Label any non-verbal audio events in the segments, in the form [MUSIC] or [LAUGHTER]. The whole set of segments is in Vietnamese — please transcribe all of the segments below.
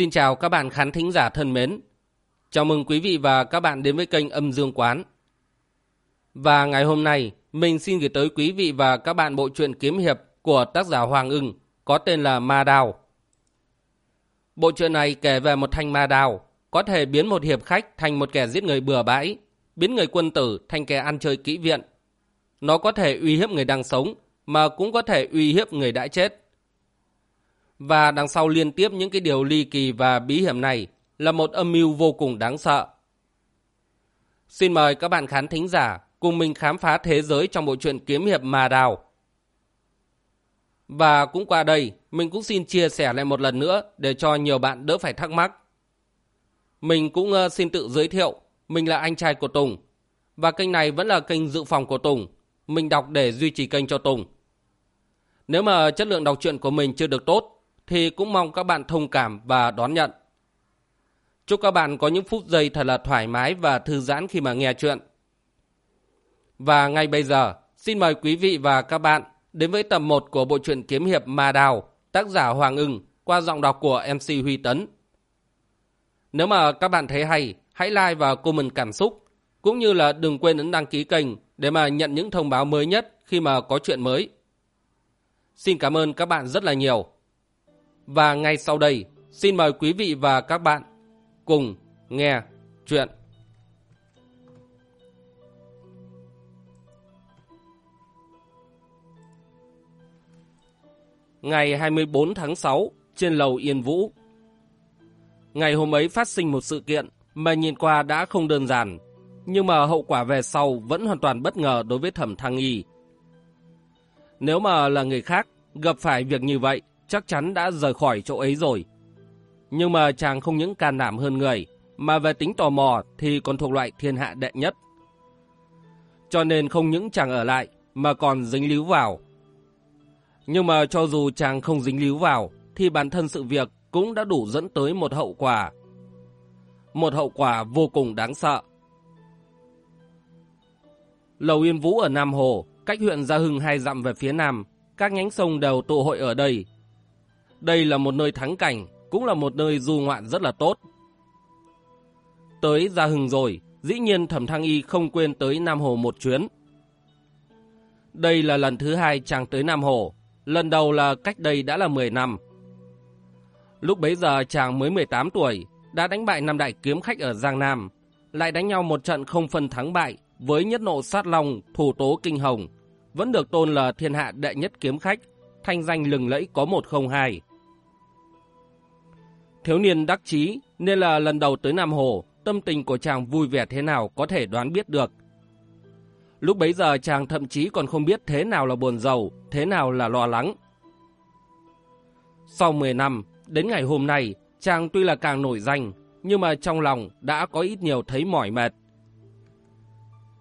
Xin chào các bạn khán thính giả thân mến. Chào mừng quý vị và các bạn đến với kênh Âm Dương Quán. Và ngày hôm nay, mình xin gửi tới quý vị và các bạn bộ truyện kiếm hiệp của tác giả Hoàng ưng có tên là Ma Đào. Bộ truyện này kể về một thanh ma đào có thể biến một hiệp khách thành một kẻ giết người bừa bãi, biến người quân tử thành kẻ ăn chơi kỹ viện. Nó có thể uy hiếp người đang sống, mà cũng có thể uy hiếp người đã chết. Và đằng sau liên tiếp những cái điều ly kỳ và bí hiểm này là một âm mưu vô cùng đáng sợ. Xin mời các bạn khán thính giả cùng mình khám phá thế giới trong bộ truyện kiếm hiệp mà đào. Và cũng qua đây, mình cũng xin chia sẻ lại một lần nữa để cho nhiều bạn đỡ phải thắc mắc. Mình cũng ờ, xin tự giới thiệu, mình là anh trai của Tùng. Và kênh này vẫn là kênh dự phòng của Tùng. Mình đọc để duy trì kênh cho Tùng. Nếu mà chất lượng đọc truyện của mình chưa được tốt, thì cũng mong các bạn thông cảm và đón nhận. Chúc các bạn có những phút giây thật là thoải mái và thư giãn khi mà nghe chuyện. Và ngay bây giờ, xin mời quý vị và các bạn đến với tập 1 của bộ truyện kiếm hiệp Ma Đào, tác giả Hoàng ưng qua giọng đọc của MC Huy Tấn. Nếu mà các bạn thấy hay, hãy like và comment cảm xúc, cũng như là đừng quên ấn đăng ký kênh để mà nhận những thông báo mới nhất khi mà có chuyện mới. Xin cảm ơn các bạn rất là nhiều. Và ngay sau đây, xin mời quý vị và các bạn cùng nghe chuyện. Ngày 24 tháng 6, trên lầu Yên Vũ. Ngày hôm ấy phát sinh một sự kiện mà nhìn qua đã không đơn giản, nhưng mà hậu quả về sau vẫn hoàn toàn bất ngờ đối với thẩm thăng y. Nếu mà là người khác, gặp phải việc như vậy, chắc chắn đã rời khỏi chỗ ấy rồi. Nhưng mà chàng không những can đảm hơn người, mà về tính tò mò thì còn thuộc loại thiên hạ đệ nhất. Cho nên không những chàng ở lại, mà còn dính líu vào. Nhưng mà cho dù chàng không dính líu vào, thì bản thân sự việc cũng đã đủ dẫn tới một hậu quả. Một hậu quả vô cùng đáng sợ. Lầu Yên Vũ ở Nam Hồ, cách huyện Gia Hưng hai dặm về phía nam, các nhánh sông đều tụ hội ở đây. Đây là một nơi thắng cảnh, cũng là một nơi du ngoạn rất là tốt. Tới Gia Hưng rồi, dĩ nhiên Thẩm Thăng Y không quên tới Nam Hồ một chuyến. Đây là lần thứ hai chàng tới Nam Hồ, lần đầu là cách đây đã là 10 năm. Lúc bấy giờ chàng mới 18 tuổi, đã đánh bại năm đại kiếm khách ở Giang Nam, lại đánh nhau một trận không phân thắng bại với nhất nộ sát long, thủ tố kinh hồng, vẫn được tôn là thiên hạ đệ nhất kiếm khách, thanh danh lừng lẫy có 102. Thiếu niên đắc chí nên là lần đầu tới Nam Hồ, tâm tình của chàng vui vẻ thế nào có thể đoán biết được. Lúc bấy giờ chàng thậm chí còn không biết thế nào là buồn giàu, thế nào là lo lắng. Sau 10 năm, đến ngày hôm nay, chàng tuy là càng nổi danh, nhưng mà trong lòng đã có ít nhiều thấy mỏi mệt.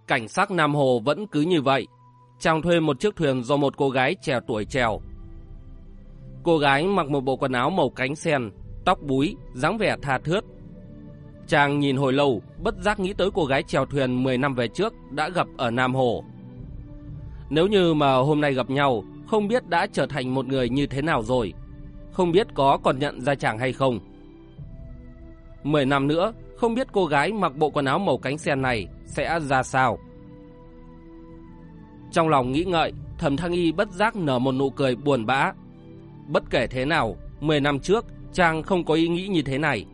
Cảnh sắc Nam Hồ vẫn cứ như vậy. Chàng thuê một chiếc thuyền do một cô gái trẻ tuổi trèo. Cô gái mặc một bộ quần áo màu cánh sen, tóc búi, dáng vẻ tha thướt. Chàng nhìn hồi lâu, bất giác nghĩ tới cô gái chèo thuyền 10 năm về trước đã gặp ở Nam Hồ. Nếu như mà hôm nay gặp nhau, không biết đã trở thành một người như thế nào rồi. Không biết có còn nhận ra chàng hay không. 10 năm nữa, không biết cô gái mặc bộ quần áo màu cánh sen này sẽ ra sao. Trong lòng nghĩ ngợi, thẩm thăng y bất giác nở một nụ cười buồn bã. Bất kể thế nào, 10 năm trước, chàng không có ý nghĩ như thế này.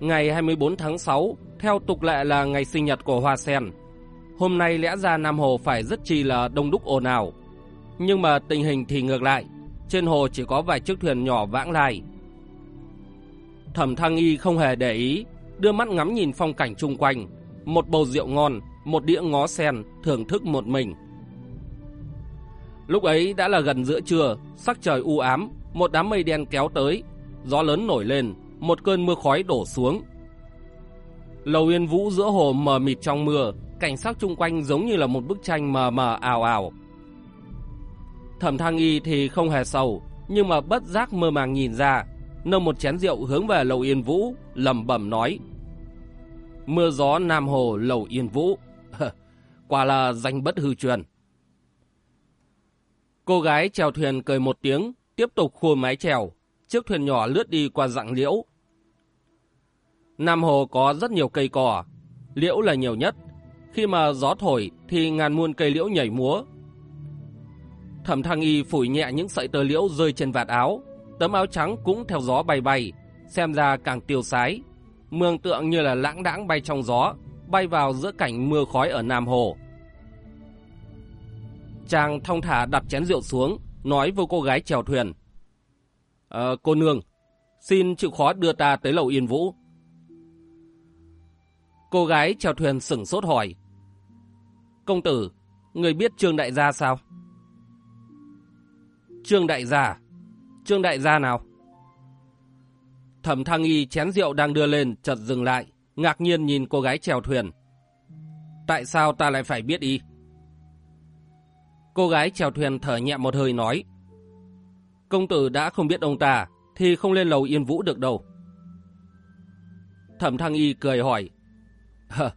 Ngày 24 tháng 6, theo tục lệ là ngày sinh nhật của Hoa Sen. Hôm nay lẽ ra Nam Hồ phải rất chi là đông đúc ồn ào. Nhưng mà tình hình thì ngược lại, trên hồ chỉ có vài chiếc thuyền nhỏ vãng lai. Thẩm Thăng Y không hề để ý, đưa mắt ngắm nhìn phong cảnh chung quanh, một bầu rượu ngon, một đĩa ngó sen, thưởng thức một mình. Lúc ấy đã là gần giữa trưa, sắc trời u ám, một đám mây đen kéo tới, gió lớn nổi lên, một cơn mưa khói đổ xuống. Lầu Yên Vũ giữa hồ mờ mịt trong mưa, cảnh sắc chung quanh giống như là một bức tranh mờ mờ ảo ảo. Thẩm Thăng Y thì không hề sầu, nhưng mà bất giác mơ màng nhìn ra, nâng một chén rượu hướng về Lầu Yên Vũ, lẩm bẩm nói: Mưa gió Nam Hồ Lầu Yên Vũ, [LAUGHS] quả là danh bất hư truyền. Cô gái chèo thuyền cười một tiếng, tiếp tục khôi mái chèo, chiếc thuyền nhỏ lướt đi qua dặng liễu. Nam Hồ có rất nhiều cây cỏ, liễu là nhiều nhất. Khi mà gió thổi thì ngàn muôn cây liễu nhảy múa. Thẩm Thăng Y phủi nhẹ những sợi tơ liễu rơi trên vạt áo, tấm áo trắng cũng theo gió bay bay, xem ra càng tiêu sái. Mường tượng như là lãng đãng bay trong gió, bay vào giữa cảnh mưa khói ở Nam Hồ. Chàng thong thả đặt chén rượu xuống, nói với cô gái chèo thuyền. À, cô nương, xin chịu khó đưa ta tới lầu Yên Vũ. Cô gái chèo thuyền sửng sốt hỏi. Công tử, người biết Trương Đại Gia sao? Trương Đại Gia? Trương Đại Gia nào? Thẩm Thăng Y chén rượu đang đưa lên chợt dừng lại, ngạc nhiên nhìn cô gái chèo thuyền. Tại sao ta lại phải biết y? Cô gái chèo thuyền thở nhẹ một hơi nói. Công tử đã không biết ông ta, thì không lên lầu Yên Vũ được đâu. Thẩm Thăng Y cười hỏi. Hờ,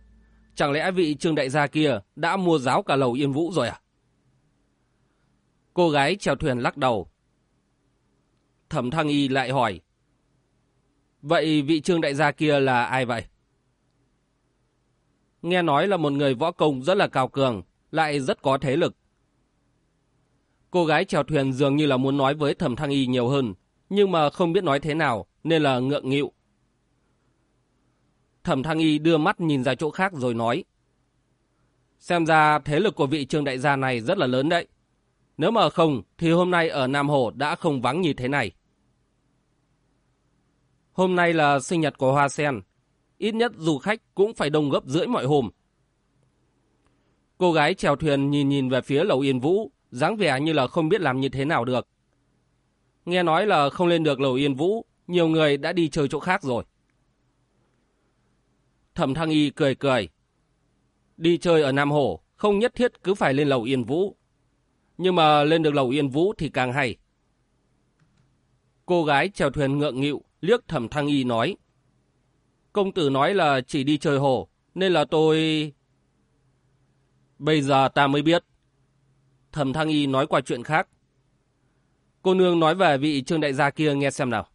chẳng lẽ vị trương đại gia kia đã mua giáo cả lầu Yên Vũ rồi à? Cô gái chèo thuyền lắc đầu. Thẩm Thăng Y lại hỏi. Vậy vị trương đại gia kia là ai vậy? Nghe nói là một người võ công rất là cao cường, lại rất có thế lực. Cô gái chèo thuyền dường như là muốn nói với thẩm thăng y nhiều hơn, nhưng mà không biết nói thế nào, nên là ngượng nghịu. Thẩm thăng y đưa mắt nhìn ra chỗ khác rồi nói. Xem ra thế lực của vị trương đại gia này rất là lớn đấy. Nếu mà không, thì hôm nay ở Nam Hồ đã không vắng như thế này. Hôm nay là sinh nhật của Hoa Sen. Ít nhất du khách cũng phải đông gấp rưỡi mọi hôm. Cô gái chèo thuyền nhìn nhìn về phía lầu Yên Vũ, dáng vẻ như là không biết làm như thế nào được. Nghe nói là không lên được lầu Yên Vũ, nhiều người đã đi chơi chỗ khác rồi. Thẩm Thăng Y cười cười. Đi chơi ở Nam Hồ, không nhất thiết cứ phải lên lầu Yên Vũ. Nhưng mà lên được lầu Yên Vũ thì càng hay. Cô gái chèo thuyền ngượng nghịu, liếc Thẩm Thăng Y nói. Công tử nói là chỉ đi chơi hồ, nên là tôi... Bây giờ ta mới biết. Thẩm Thăng Y nói qua chuyện khác. Cô nương nói về vị trương đại gia kia nghe xem nào.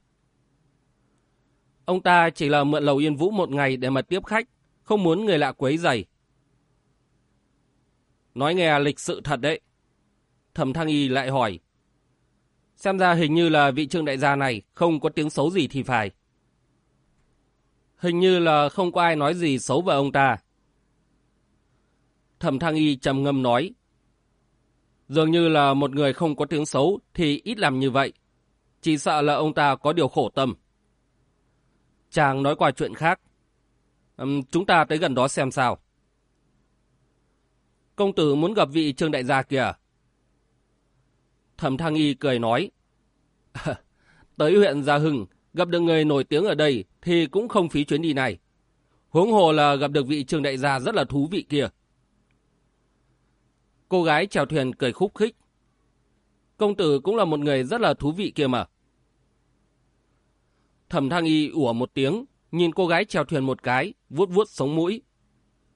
Ông ta chỉ là mượn lầu Yên Vũ một ngày để mà tiếp khách, không muốn người lạ quấy giày. Nói nghe lịch sự thật đấy. Thẩm Thăng Y lại hỏi. Xem ra hình như là vị trương đại gia này không có tiếng xấu gì thì phải. Hình như là không có ai nói gì xấu về ông ta. Thẩm Thăng Y trầm ngâm nói. Dường như là một người không có tiếng xấu thì ít làm như vậy. Chỉ sợ là ông ta có điều khổ tâm. Chàng nói qua chuyện khác. Uhm, chúng ta tới gần đó xem sao. Công tử muốn gặp vị trương đại gia kìa. Thẩm Thăng Y cười nói. [LAUGHS] tới huyện Gia Hưng, gặp được người nổi tiếng ở đây thì cũng không phí chuyến đi này. Huống hồ là gặp được vị trương đại gia rất là thú vị kia. Cô gái chèo thuyền cười khúc khích. Công tử cũng là một người rất là thú vị kia mà. Thẩm thăng y ủa một tiếng, nhìn cô gái chèo thuyền một cái, vuốt vuốt sống mũi.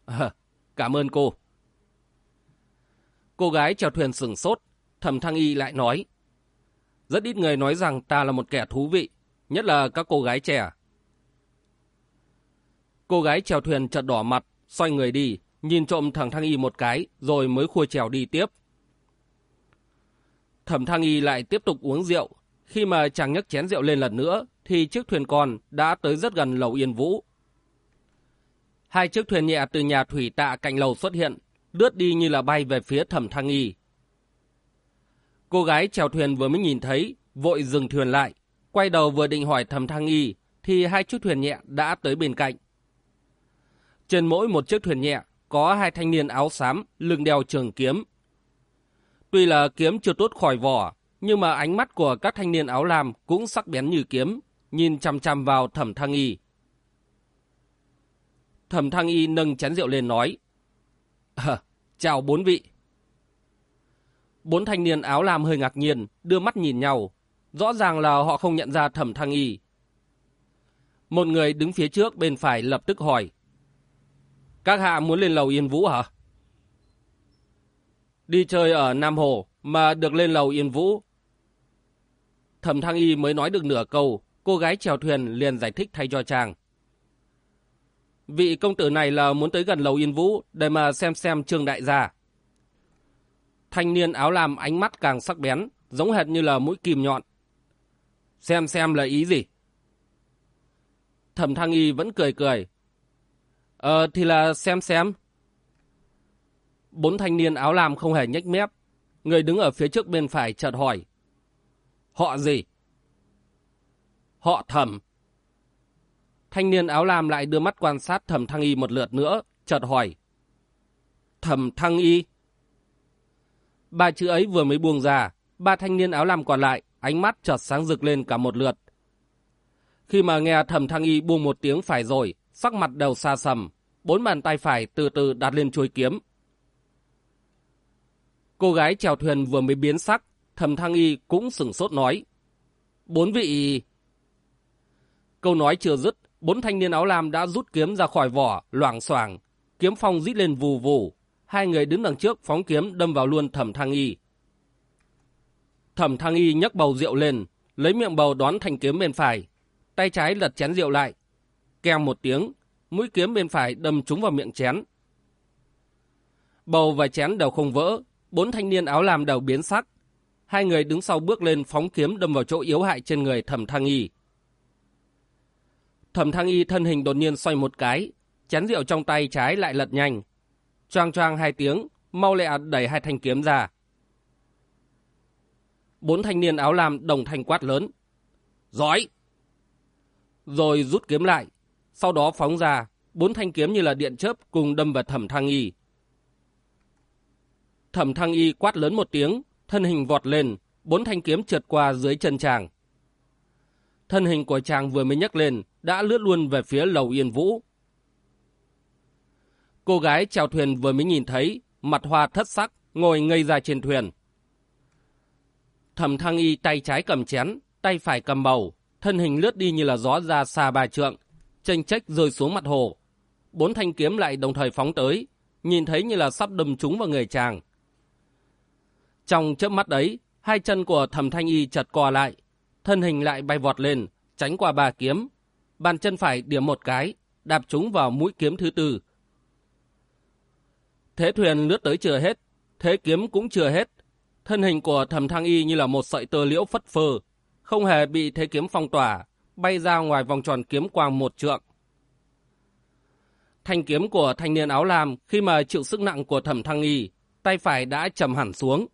À, cảm ơn cô. Cô gái chèo thuyền sừng sốt, thẩm thăng y lại nói. Rất ít người nói rằng ta là một kẻ thú vị, nhất là các cô gái trẻ. Cô gái chèo thuyền chợt đỏ mặt, xoay người đi, nhìn trộm thằng Thăng Y một cái, rồi mới khua trèo đi tiếp. Thẩm Thăng Y lại tiếp tục uống rượu. Khi mà chàng nhấc chén rượu lên lần nữa, thì chiếc thuyền con đã tới rất gần lầu Yên Vũ. Hai chiếc thuyền nhẹ từ nhà thủy tạ cạnh lầu xuất hiện, lướt đi như là bay về phía Thẩm Thăng Y. Cô gái chèo thuyền vừa mới nhìn thấy, vội dừng thuyền lại, quay đầu vừa định hỏi Thẩm Thăng Y, thì hai chiếc thuyền nhẹ đã tới bên cạnh. Trên mỗi một chiếc thuyền nhẹ có hai thanh niên áo xám, lưng đeo trường kiếm. Tuy là kiếm chưa tốt khỏi vỏ, nhưng mà ánh mắt của các thanh niên áo lam cũng sắc bén như kiếm, nhìn chăm chăm vào thẩm thăng y. Thẩm thăng y nâng chén rượu lên nói. À, chào bốn vị. Bốn thanh niên áo lam hơi ngạc nhiên, đưa mắt nhìn nhau. Rõ ràng là họ không nhận ra thẩm thăng y. Một người đứng phía trước bên phải lập tức hỏi. Các hạ muốn lên lầu Yên Vũ hả? Đi chơi ở Nam Hồ mà được lên lầu Yên Vũ. Thẩm Thăng Y mới nói được nửa câu, cô gái chèo thuyền liền giải thích thay cho chàng. Vị công tử này là muốn tới gần lầu Yên Vũ để mà xem xem trường đại gia. Thanh niên áo lam ánh mắt càng sắc bén, giống hệt như là mũi kim nhọn. Xem xem là ý gì? Thẩm Thăng Y vẫn cười cười. Ờ thì là xem xem. Bốn thanh niên áo lam không hề nhếch mép. Người đứng ở phía trước bên phải chợt hỏi. Họ gì? Họ thẩm. Thanh niên áo lam lại đưa mắt quan sát thẩm thăng y một lượt nữa, chợt hỏi. Thẩm thăng y? Ba chữ ấy vừa mới buông ra, ba thanh niên áo lam còn lại, ánh mắt chợt sáng rực lên cả một lượt. Khi mà nghe thẩm thăng y buông một tiếng phải rồi, sắc mặt đầu xa sầm, bốn bàn tay phải từ từ đặt lên chuôi kiếm. Cô gái chèo thuyền vừa mới biến sắc, thẩm thăng y cũng sửng sốt nói. Bốn vị... Câu nói chưa dứt, bốn thanh niên áo lam đã rút kiếm ra khỏi vỏ, loảng xoảng kiếm phong rít lên vù vù. Hai người đứng đằng trước phóng kiếm đâm vào luôn thẩm thăng y. Thẩm thăng y nhấc bầu rượu lên, lấy miệng bầu đón thanh kiếm bên phải. Tay trái lật chén rượu lại. Kèm một tiếng, mũi kiếm bên phải đâm trúng vào miệng chén. Bầu và chén đều không vỡ, bốn thanh niên áo lam đều biến sắc. Hai người đứng sau bước lên phóng kiếm đâm vào chỗ yếu hại trên người thẩm thăng y. Thẩm thăng y thân hình đột nhiên xoay một cái, chén rượu trong tay trái lại lật nhanh. Choang choang hai tiếng, mau lẹ đẩy hai thanh kiếm ra. Bốn thanh niên áo lam đồng thanh quát lớn. Giỏi! Rồi rút kiếm lại, sau đó phóng ra, bốn thanh kiếm như là điện chớp cùng đâm vào thẩm thăng y. Thẩm thăng y quát lớn một tiếng, thân hình vọt lên, bốn thanh kiếm trượt qua dưới chân chàng. Thân hình của chàng vừa mới nhấc lên, đã lướt luôn về phía lầu yên vũ. Cô gái chèo thuyền vừa mới nhìn thấy, mặt hoa thất sắc, ngồi ngây ra trên thuyền. Thẩm thăng y tay trái cầm chén, tay phải cầm bầu, thân hình lướt đi như là gió ra xa ba trượng, chênh trách rơi xuống mặt hồ. Bốn thanh kiếm lại đồng thời phóng tới, nhìn thấy như là sắp đâm trúng vào người chàng. Trong chớp mắt ấy, hai chân của thẩm thanh y chật co lại, thân hình lại bay vọt lên, tránh qua ba kiếm. Bàn chân phải điểm một cái, đạp chúng vào mũi kiếm thứ tư. Thế thuyền lướt tới chưa hết, thế kiếm cũng chưa hết. Thân hình của thẩm thăng y như là một sợi tơ liễu phất phơ, không hề bị thế kiếm phong tỏa, bay ra ngoài vòng tròn kiếm quang một trượng. Thanh kiếm của thanh niên áo lam khi mà chịu sức nặng của thẩm thăng y, tay phải đã trầm hẳn xuống.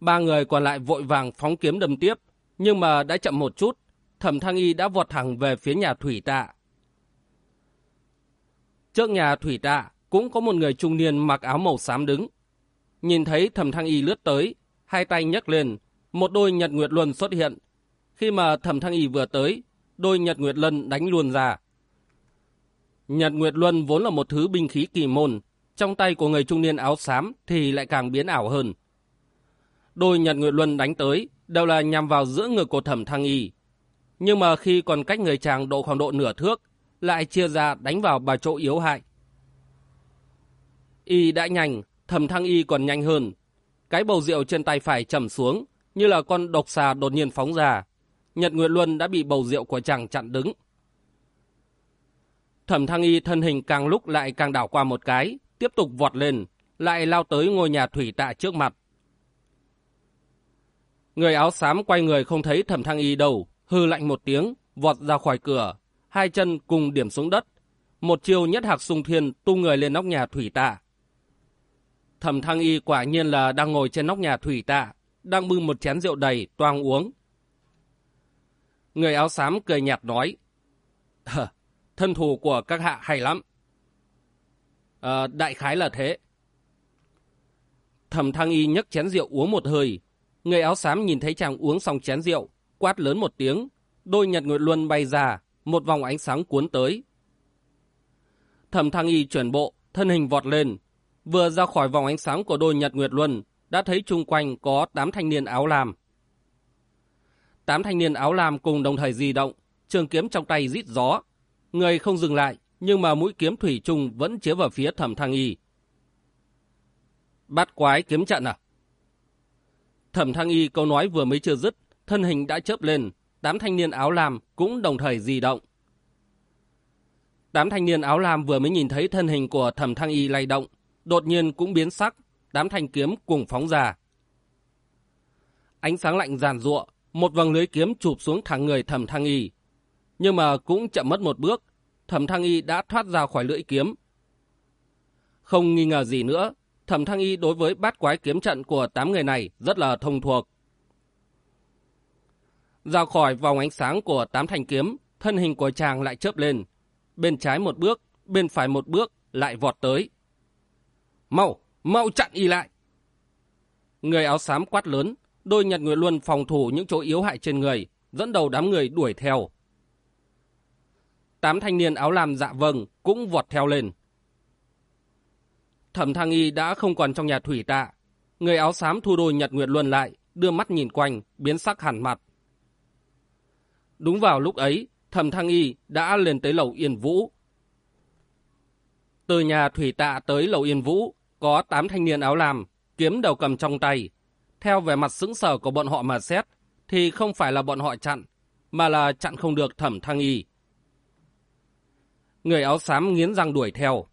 Ba người còn lại vội vàng phóng kiếm đâm tiếp, nhưng mà đã chậm một chút, thẩm thăng y đã vọt thẳng về phía nhà thủy tạ. Trước nhà thủy tạ cũng có một người trung niên mặc áo màu xám đứng. Nhìn thấy thẩm thăng y lướt tới, hai tay nhấc lên, một đôi nhật nguyệt luân xuất hiện. Khi mà thẩm thăng y vừa tới, đôi nhật nguyệt luân đánh luôn ra. Nhật nguyệt luân vốn là một thứ binh khí kỳ môn, trong tay của người trung niên áo xám thì lại càng biến ảo hơn. Đôi nhật nguyệt luân đánh tới đều là nhằm vào giữa ngực của thẩm thăng y. Nhưng mà khi còn cách người chàng độ khoảng độ nửa thước, lại chia ra đánh vào bà chỗ yếu hại. Y đã nhanh, thẩm thăng y còn nhanh hơn. Cái bầu rượu trên tay phải trầm xuống, như là con độc xà đột nhiên phóng ra. Nhật Nguyệt Luân đã bị bầu rượu của chàng chặn đứng. Thẩm thăng y thân hình càng lúc lại càng đảo qua một cái, tiếp tục vọt lên, lại lao tới ngôi nhà thủy tạ trước mặt. Người áo xám quay người không thấy thẩm thăng y đâu, hư lạnh một tiếng, vọt ra khỏi cửa, hai chân cùng điểm xuống đất. Một chiều nhất hạc sung thiên tu người lên nóc nhà thủy tạ. Thẩm thăng y quả nhiên là đang ngồi trên nóc nhà thủy tạ, đang bưng một chén rượu đầy, toang uống. Người áo xám cười nhạt nói, thân thủ của các hạ hay lắm. À, đại khái là thế. Thẩm thăng y nhấc chén rượu uống một hơi, Người áo xám nhìn thấy chàng uống xong chén rượu, quát lớn một tiếng, đôi nhật nguyệt luân bay ra, một vòng ánh sáng cuốn tới. Thẩm thăng y chuyển bộ, thân hình vọt lên, vừa ra khỏi vòng ánh sáng của đôi nhật nguyệt luân, đã thấy chung quanh có tám thanh niên áo lam. Tám thanh niên áo lam cùng đồng thời di động, trường kiếm trong tay rít gió. Người không dừng lại, nhưng mà mũi kiếm thủy chung vẫn chế vào phía thẩm thăng y. Bắt quái kiếm trận à? Thẩm Thăng Y câu nói vừa mới chưa dứt, thân hình đã chớp lên, tám thanh niên áo lam cũng đồng thời di động. tám thanh niên áo lam vừa mới nhìn thấy thân hình của thẩm thăng y lay động, đột nhiên cũng biến sắc, đám thanh kiếm cùng phóng ra. Ánh sáng lạnh giàn ruộng, một vầng lưới kiếm chụp xuống thẳng người thẩm thăng y. Nhưng mà cũng chậm mất một bước, thẩm thăng y đã thoát ra khỏi lưỡi kiếm. Không nghi ngờ gì nữa, thẩm thăng y đối với bát quái kiếm trận của tám người này rất là thông thuộc. Ra khỏi vòng ánh sáng của tám thanh kiếm, thân hình của chàng lại chớp lên. Bên trái một bước, bên phải một bước, lại vọt tới. Mau, mau chặn y lại! Người áo xám quát lớn, đôi nhật nguyệt luân phòng thủ những chỗ yếu hại trên người, dẫn đầu đám người đuổi theo. Tám thanh niên áo lam dạ vâng cũng vọt theo lên. Thẩm thăng y đã không còn trong nhà thủy tạ. Người áo xám thu đôi nhật nguyệt luân lại, đưa mắt nhìn quanh, biến sắc hẳn mặt. Đúng vào lúc ấy, thẩm thăng y đã lên tới lầu Yên Vũ. Từ nhà thủy tạ tới lầu Yên Vũ, có tám thanh niên áo lam, kiếm đầu cầm trong tay. Theo về mặt sững sờ của bọn họ mà xét, thì không phải là bọn họ chặn, mà là chặn không được thẩm thăng y. Người áo xám nghiến răng đuổi theo.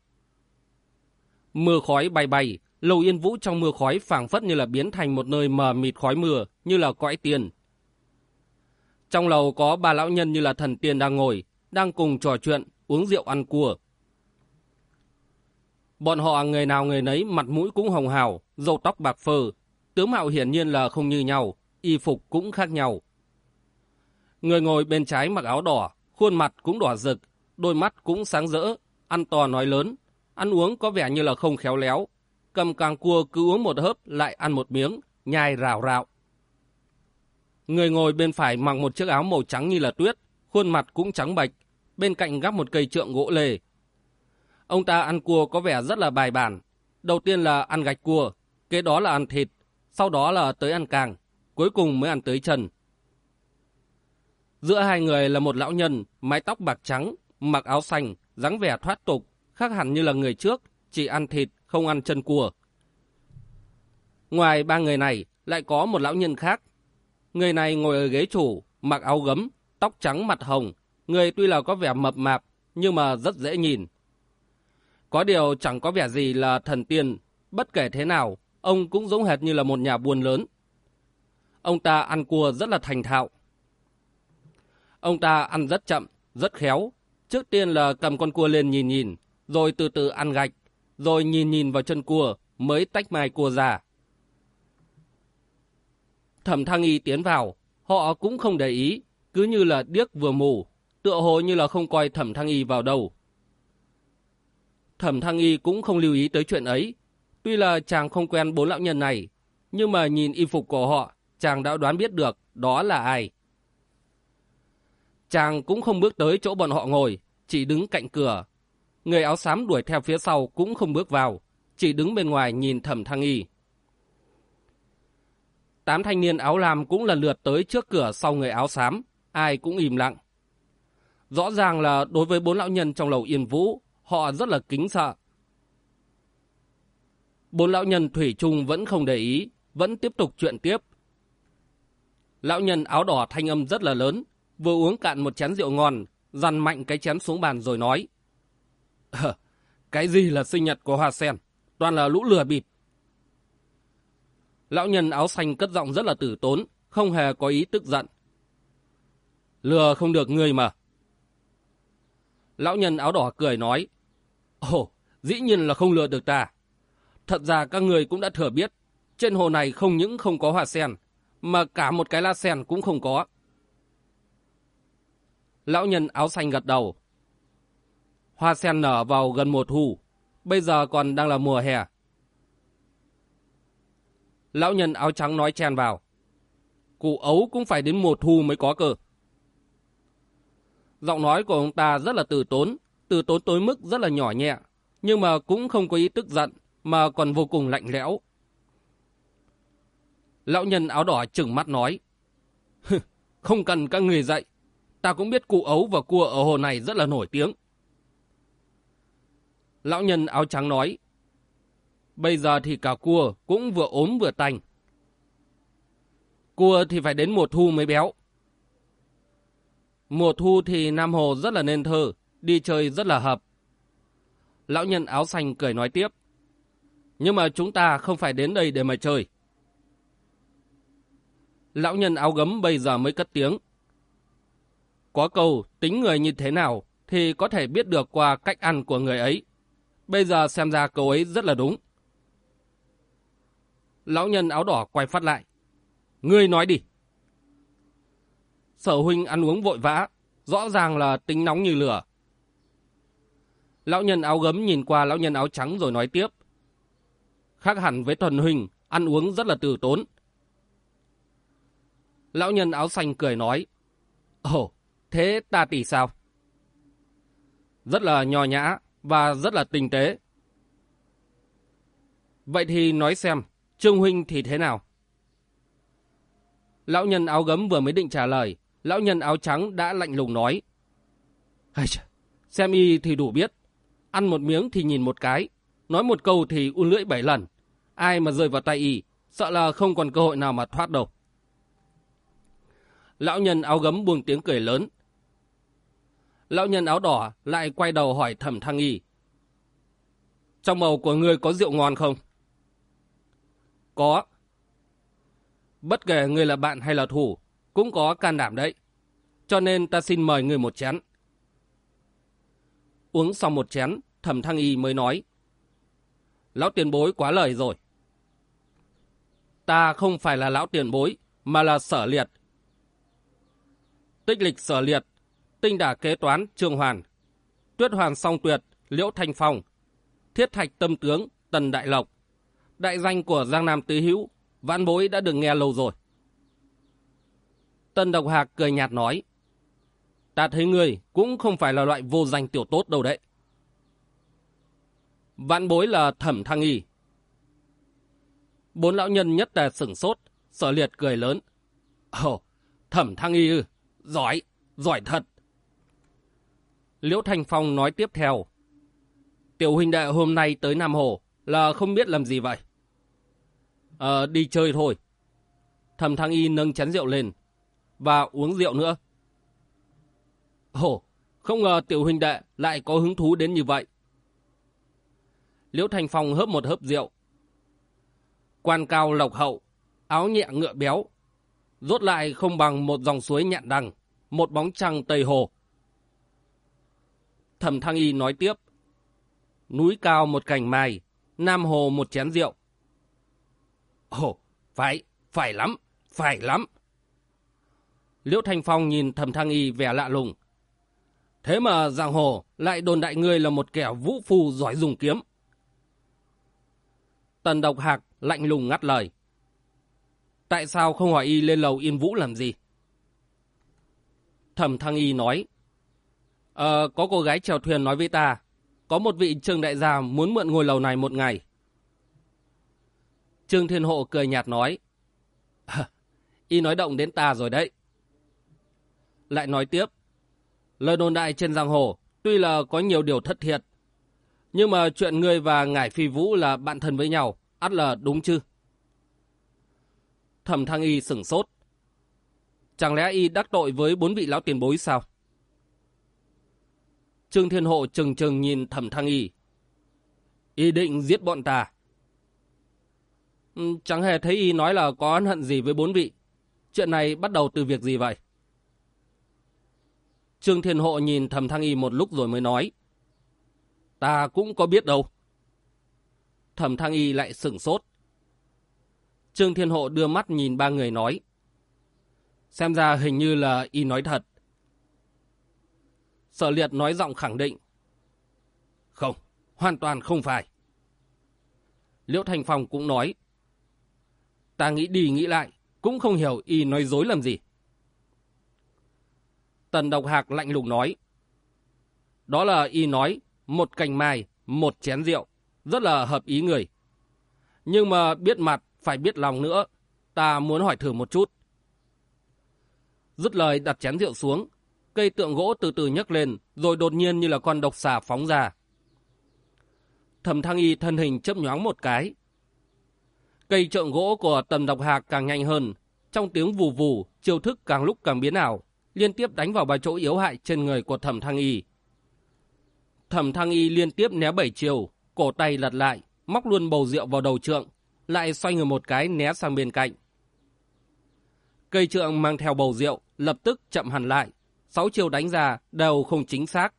Mưa khói bay bay, lầu yên vũ trong mưa khói phảng phất như là biến thành một nơi mờ mịt khói mưa, như là cõi tiền. Trong lầu có ba lão nhân như là thần tiên đang ngồi, đang cùng trò chuyện, uống rượu ăn cua. Bọn họ người nào người nấy mặt mũi cũng hồng hào, râu tóc bạc phơ, tướng mạo hiển nhiên là không như nhau, y phục cũng khác nhau. Người ngồi bên trái mặc áo đỏ, khuôn mặt cũng đỏ rực, đôi mắt cũng sáng rỡ, ăn to nói lớn, ăn uống có vẻ như là không khéo léo. Cầm càng cua cứ uống một hớp lại ăn một miếng, nhai rào rạo. Người ngồi bên phải mặc một chiếc áo màu trắng như là tuyết, khuôn mặt cũng trắng bạch, bên cạnh gắp một cây trượng gỗ lề. Ông ta ăn cua có vẻ rất là bài bản. Đầu tiên là ăn gạch cua, kế đó là ăn thịt, sau đó là tới ăn càng, cuối cùng mới ăn tới chân. Giữa hai người là một lão nhân, mái tóc bạc trắng, mặc áo xanh, dáng vẻ thoát tục, khác hẳn như là người trước, chỉ ăn thịt, không ăn chân cua. Ngoài ba người này, lại có một lão nhân khác. Người này ngồi ở ghế chủ, mặc áo gấm, tóc trắng mặt hồng. Người tuy là có vẻ mập mạp, nhưng mà rất dễ nhìn. Có điều chẳng có vẻ gì là thần tiên, bất kể thế nào, ông cũng giống hệt như là một nhà buôn lớn. Ông ta ăn cua rất là thành thạo. Ông ta ăn rất chậm, rất khéo. Trước tiên là cầm con cua lên nhìn nhìn, rồi từ từ ăn gạch, rồi nhìn nhìn vào chân cua, mới tách mai cua ra. Thẩm thăng y tiến vào, họ cũng không để ý, cứ như là điếc vừa mù, tựa hồ như là không coi thẩm thăng y vào đâu. Thẩm thăng y cũng không lưu ý tới chuyện ấy, tuy là chàng không quen bốn lão nhân này, nhưng mà nhìn y phục của họ, chàng đã đoán biết được đó là ai. Chàng cũng không bước tới chỗ bọn họ ngồi, chỉ đứng cạnh cửa, Người áo xám đuổi theo phía sau cũng không bước vào, chỉ đứng bên ngoài nhìn thẩm thăng y. Tám thanh niên áo lam cũng lần lượt tới trước cửa sau người áo xám, ai cũng im lặng. Rõ ràng là đối với bốn lão nhân trong lầu yên vũ, họ rất là kính sợ. Bốn lão nhân thủy chung vẫn không để ý, vẫn tiếp tục chuyện tiếp. Lão nhân áo đỏ thanh âm rất là lớn, vừa uống cạn một chén rượu ngon, dằn mạnh cái chén xuống bàn rồi nói. cái gì là sinh nhật của Hoa Sen? Toàn là lũ lừa bịp. Lão nhân áo xanh cất giọng rất là tử tốn, không hề có ý tức giận. Lừa không được người mà. Lão nhân áo đỏ cười nói. Ồ, dĩ nhiên là không lừa được ta. Thật ra các người cũng đã thừa biết, trên hồ này không những không có hoa sen, mà cả một cái la sen cũng không có. Lão nhân áo xanh gật đầu, Hoa sen nở vào gần mùa thu, bây giờ còn đang là mùa hè. Lão nhân áo trắng nói chen vào. Cụ ấu cũng phải đến mùa thu mới có cơ. Giọng nói của ông ta rất là từ tốn, từ tốn tối mức rất là nhỏ nhẹ, nhưng mà cũng không có ý tức giận, mà còn vô cùng lạnh lẽo. Lão nhân áo đỏ chừng mắt nói. không cần các người dạy, ta cũng biết cụ ấu và cua ở hồ này rất là nổi tiếng. Lão nhân áo trắng nói. Bây giờ thì cả cua cũng vừa ốm vừa tành. Cua thì phải đến mùa thu mới béo. Mùa thu thì Nam Hồ rất là nên thơ, đi chơi rất là hợp. Lão nhân áo xanh cười nói tiếp. Nhưng mà chúng ta không phải đến đây để mà chơi. Lão nhân áo gấm bây giờ mới cất tiếng. Có câu tính người như thế nào thì có thể biết được qua cách ăn của người ấy. Bây giờ xem ra câu ấy rất là đúng. Lão nhân áo đỏ quay phát lại. Ngươi nói đi. Sở huynh ăn uống vội vã, rõ ràng là tính nóng như lửa. Lão nhân áo gấm nhìn qua lão nhân áo trắng rồi nói tiếp. Khác hẳn với thuần huynh, ăn uống rất là từ tốn. Lão nhân áo xanh cười nói. Ồ, thế ta tỷ sao? Rất là nho nhã và rất là tinh tế. Vậy thì nói xem, Trương Huynh thì thế nào? Lão nhân áo gấm vừa mới định trả lời, lão nhân áo trắng đã lạnh lùng nói. Xem y thì đủ biết, ăn một miếng thì nhìn một cái, nói một câu thì un lưỡi bảy lần. Ai mà rơi vào tay y, sợ là không còn cơ hội nào mà thoát đâu. Lão nhân áo gấm buông tiếng cười lớn. Lão nhân áo đỏ lại quay đầu hỏi thẩm thăng y. Trong màu của ngươi có rượu ngon không? Có. Bất kể người là bạn hay là thủ, cũng có can đảm đấy. Cho nên ta xin mời người một chén. Uống xong một chén, thẩm thăng y mới nói. Lão tiền bối quá lời rồi. Ta không phải là lão tiền bối, mà là sở liệt. Tích lịch sở liệt, tinh đả kế toán trương hoàn, tuyết hoàn song tuyệt, liễu thanh phong, thiết thạch tâm tướng, tần đại lộc. Đại danh của Giang Nam Tứ Hữu, vãn bối đã được nghe lâu rồi. Tần Độc Hạc cười nhạt nói, ta thấy người cũng không phải là loại vô danh tiểu tốt đâu đấy. Vãn bối là thẩm thăng y. Bốn lão nhân nhất là sửng sốt, sở liệt cười lớn. Ồ, thẩm thăng y ư, giỏi, giỏi thật. Liễu Thành Phong nói tiếp theo. Tiểu huynh đệ hôm nay tới Nam Hồ là không biết làm gì vậy. Ờ, đi chơi thôi. Thẩm Thăng Y nâng chén rượu lên và uống rượu nữa. Ồ, không ngờ tiểu huynh đệ lại có hứng thú đến như vậy. Liễu Thành Phong hớp một hớp rượu. Quan cao lộc hậu, áo nhẹ ngựa béo. Rốt lại không bằng một dòng suối nhạn đằng, một bóng trăng tây hồ. Thẩm Thăng Y nói tiếp. Núi cao một cành mai, Nam Hồ một chén rượu. Ồ, phải, phải lắm, phải lắm. Liễu Thanh Phong nhìn Thẩm Thăng Y vẻ lạ lùng. Thế mà giang hồ lại đồn đại ngươi là một kẻ vũ phu giỏi dùng kiếm. Tần Độc Hạc lạnh lùng ngắt lời. Tại sao không hỏi y lên lầu Yên Vũ làm gì? Thẩm Thăng Y nói. Ờ, có cô gái chèo thuyền nói với ta, có một vị trường đại gia muốn mượn ngôi lầu này một ngày. Trương Thiên Hộ cười nhạt nói. [LAUGHS] y nói động đến ta rồi đấy. Lại nói tiếp. Lời đồn đại trên giang hồ tuy là có nhiều điều thất thiệt. Nhưng mà chuyện ngươi và Ngải Phi Vũ là bạn thân với nhau, ắt là đúng chứ? Thẩm Thăng Y sửng sốt. Chẳng lẽ y đắc tội với bốn vị lão tiền bối sao? Trương Thiên Hộ trừng trừng nhìn Thẩm Thăng Y. Y định giết bọn ta. Ừ, chẳng hề thấy y nói là có ân hận gì với bốn vị. Chuyện này bắt đầu từ việc gì vậy? Trương Thiên Hộ nhìn Thẩm Thăng Y một lúc rồi mới nói. Ta cũng có biết đâu. Thẩm Thăng Y lại sửng sốt. Trương Thiên Hộ đưa mắt nhìn ba người nói. Xem ra hình như là y nói thật. Sở liệt nói giọng khẳng định. Không, hoàn toàn không phải. Liễu Thành Phong cũng nói. Ta nghĩ đi nghĩ lại, cũng không hiểu y nói dối làm gì. Tần Độc Hạc lạnh lùng nói. Đó là y nói, một cành mai, một chén rượu, rất là hợp ý người. Nhưng mà biết mặt, phải biết lòng nữa, ta muốn hỏi thử một chút. Dứt lời đặt chén rượu xuống, cây tượng gỗ từ từ nhấc lên, rồi đột nhiên như là con độc xà phóng ra. Thẩm thăng y thân hình chấp nhoáng một cái. Cây trượng gỗ của tầm độc hạc càng nhanh hơn, Trong tiếng vù vù, chiêu thức càng lúc càng biến ảo, liên tiếp đánh vào ba chỗ yếu hại trên người của thẩm thăng y. Thẩm thăng y liên tiếp né bảy chiều, cổ tay lật lại, móc luôn bầu rượu vào đầu trượng, lại xoay người một cái né sang bên cạnh. Cây trượng mang theo bầu rượu, lập tức chậm hẳn lại, sáu chiều đánh ra đều không chính xác.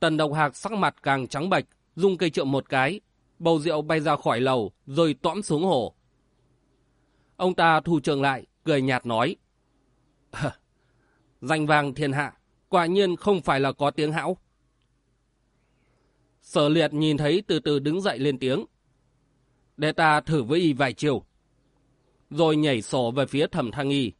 Tần độc hạc sắc mặt càng trắng bệch, dùng cây trượng một cái, bầu rượu bay ra khỏi lầu, rồi tõm xuống hồ. Ông ta thu trường lại, cười nhạt nói. Danh vàng thiên hạ, quả nhiên không phải là có tiếng hão. Sở liệt nhìn thấy từ từ đứng dậy lên tiếng. Để ta thử với y vài chiều. Rồi nhảy sổ về phía thẩm thăng y.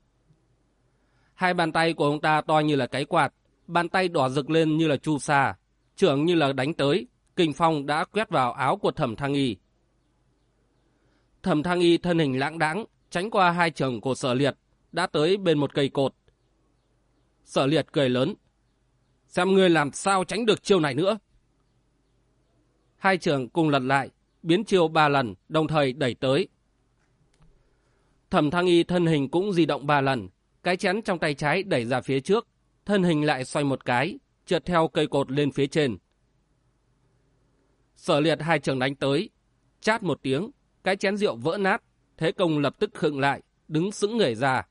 Hai bàn tay của ông ta to như là cái quạt, bàn tay đỏ rực lên như là chu sa, trưởng như là đánh tới, kinh phong đã quét vào áo của thẩm thăng y. Thẩm thăng y thân hình lãng đãng, tránh qua hai trường của sở liệt, đã tới bên một cây cột. Sở liệt cười lớn. Xem ngươi làm sao tránh được chiêu này nữa. Hai trường cùng lật lại, biến chiêu ba lần, đồng thời đẩy tới. Thẩm thăng y thân hình cũng di động ba lần, cái chén trong tay trái đẩy ra phía trước, thân hình lại xoay một cái, trượt theo cây cột lên phía trên. Sở liệt hai trường đánh tới, chát một tiếng, cái chén rượu vỡ nát, thế công lập tức khựng lại, đứng sững người ra.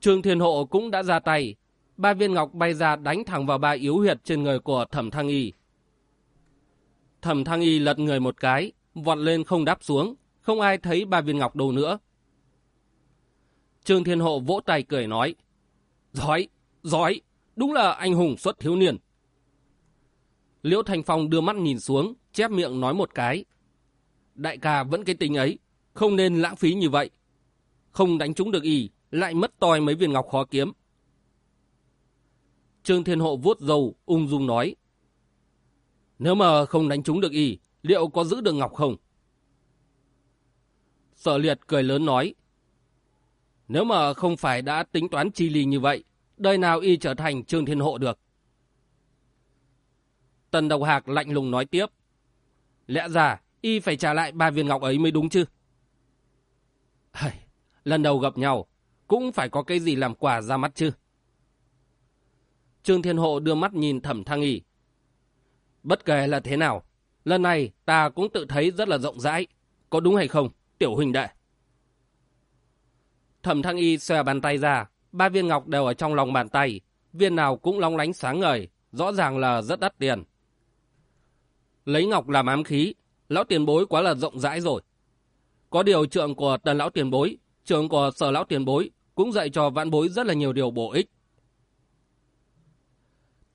Trương Thiên Hộ cũng đã ra tay, ba viên ngọc bay ra đánh thẳng vào ba yếu huyệt trên người của Thẩm Thăng Y. Thẩm Thăng Y lật người một cái, vọt lên không đáp xuống, không ai thấy ba viên ngọc đâu nữa. Trương Thiên Hộ vỗ tay cười nói, Giỏi, giỏi, đúng là anh hùng xuất thiếu niên. Liễu Thành Phong đưa mắt nhìn xuống, chép miệng nói một cái. Đại ca vẫn cái tính ấy, không nên lãng phí như vậy. Không đánh trúng được y, lại mất toi mấy viên ngọc khó kiếm. Trương Thiên Hộ vuốt dầu, ung dung nói. Nếu mà không đánh trúng được y, liệu có giữ được ngọc không? Sở liệt cười lớn nói. Nếu mà không phải đã tính toán chi ly như vậy, đời nào y trở thành Trương Thiên Hộ được. Tần Độc Hạc lạnh lùng nói tiếp. Lẽ ra, y phải trả lại ba viên ngọc ấy mới đúng chứ? Hây, lần đầu gặp nhau, cũng phải có cái gì làm quà ra mắt chứ? Trương Thiên Hộ đưa mắt nhìn thẩm thăng y. Bất kể là thế nào, lần này ta cũng tự thấy rất là rộng rãi. Có đúng hay không, tiểu huynh đệ? Thẩm thăng y xòe bàn tay ra, ba viên ngọc đều ở trong lòng bàn tay, viên nào cũng long lánh sáng ngời, rõ ràng là rất đắt tiền. Lấy ngọc làm ám khí, lão tiền bối quá là rộng rãi rồi. Có điều trượng của tần lão tiền bối, trượng của sở lão tiền bối cũng dạy cho vạn bối rất là nhiều điều bổ ích.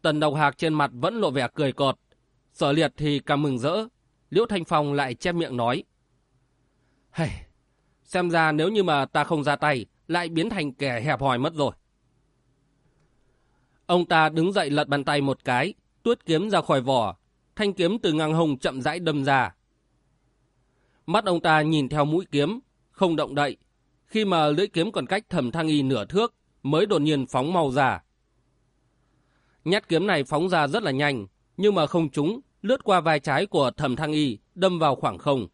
Tần độc hạc trên mặt vẫn lộ vẻ cười cợt sở liệt thì càng mừng rỡ, liễu thanh phong lại che miệng nói. Hey, xem ra nếu như mà ta không ra tay, lại biến thành kẻ hẹp hòi mất rồi. Ông ta đứng dậy lật bàn tay một cái, tuốt kiếm ra khỏi vỏ, thanh kiếm từ ngang hồng chậm rãi đâm ra. Mắt ông ta nhìn theo mũi kiếm, không động đậy, khi mà lưỡi kiếm còn cách thẩm thăng y nửa thước, mới đột nhiên phóng màu ra. Nhát kiếm này phóng ra rất là nhanh, nhưng mà không trúng, lướt qua vai trái của thẩm thăng y, đâm vào khoảng không.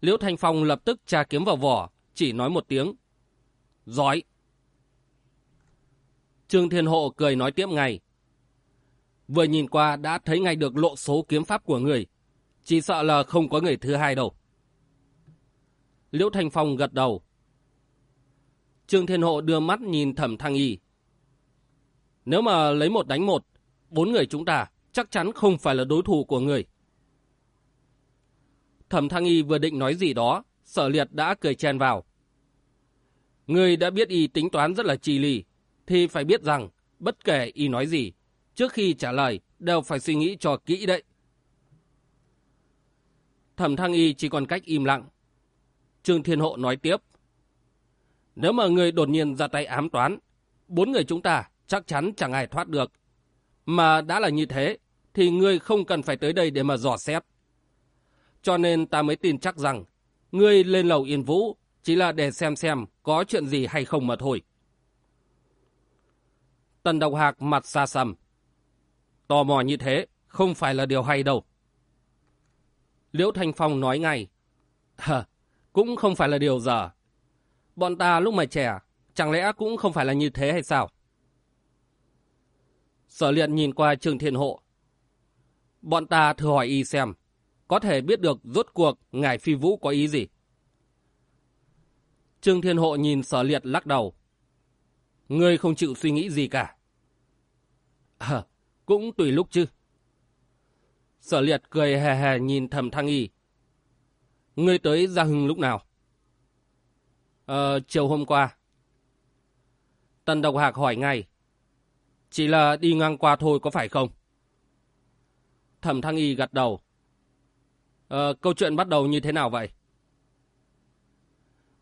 Liễu Thanh Phong lập tức tra kiếm vào vỏ, chỉ nói một tiếng. Giỏi! Trương Thiên Hộ cười nói tiếp ngay. Vừa nhìn qua đã thấy ngay được lộ số kiếm pháp của người. Chỉ sợ là không có người thứ hai đâu. Liễu Thanh Phong gật đầu. Trương Thiên Hộ đưa mắt nhìn thẩm thăng y. Nếu mà lấy một đánh một, bốn người chúng ta chắc chắn không phải là đối thủ của người. Thẩm thăng y vừa định nói gì đó, sở liệt đã cười chen vào. Người đã biết y tính toán rất là chi lì, thì phải biết rằng bất kể y nói gì, trước khi trả lời đều phải suy nghĩ cho kỹ đấy. Thẩm thăng y chỉ còn cách im lặng. Trương Thiên Hộ nói tiếp. Nếu mà người đột nhiên ra tay ám toán, bốn người chúng ta chắc chắn chẳng ai thoát được. Mà đã là như thế, thì ngươi không cần phải tới đây để mà dò xét. Cho nên ta mới tin chắc rằng, ngươi lên lầu Yên Vũ chỉ là để xem xem có chuyện gì hay không mà thôi. Tần Độc Hạc mặt xa xăm. Tò mò như thế không phải là điều hay đâu. Liễu Thanh Phong nói ngay. Hờ, cũng không phải là điều dở. Bọn ta lúc mà trẻ, chẳng lẽ cũng không phải là như thế hay sao? Sở liện nhìn qua Trương Thiên Hộ. Bọn ta thử hỏi y xem, có thể biết được rốt cuộc ngài phi vũ có ý gì? Trương Thiên Hộ nhìn sở liệt lắc đầu. Ngươi không chịu suy nghĩ gì cả. À, cũng tùy lúc chứ. Sở liệt cười hè hè nhìn thầm thăng y. Ngươi tới Gia Hưng lúc nào? Ờ, chiều hôm qua. Tần Độc Hạc hỏi ngay. Chỉ là đi ngang qua thôi có phải không? Thẩm Thăng Y gật đầu. Ờ, câu chuyện bắt đầu như thế nào vậy?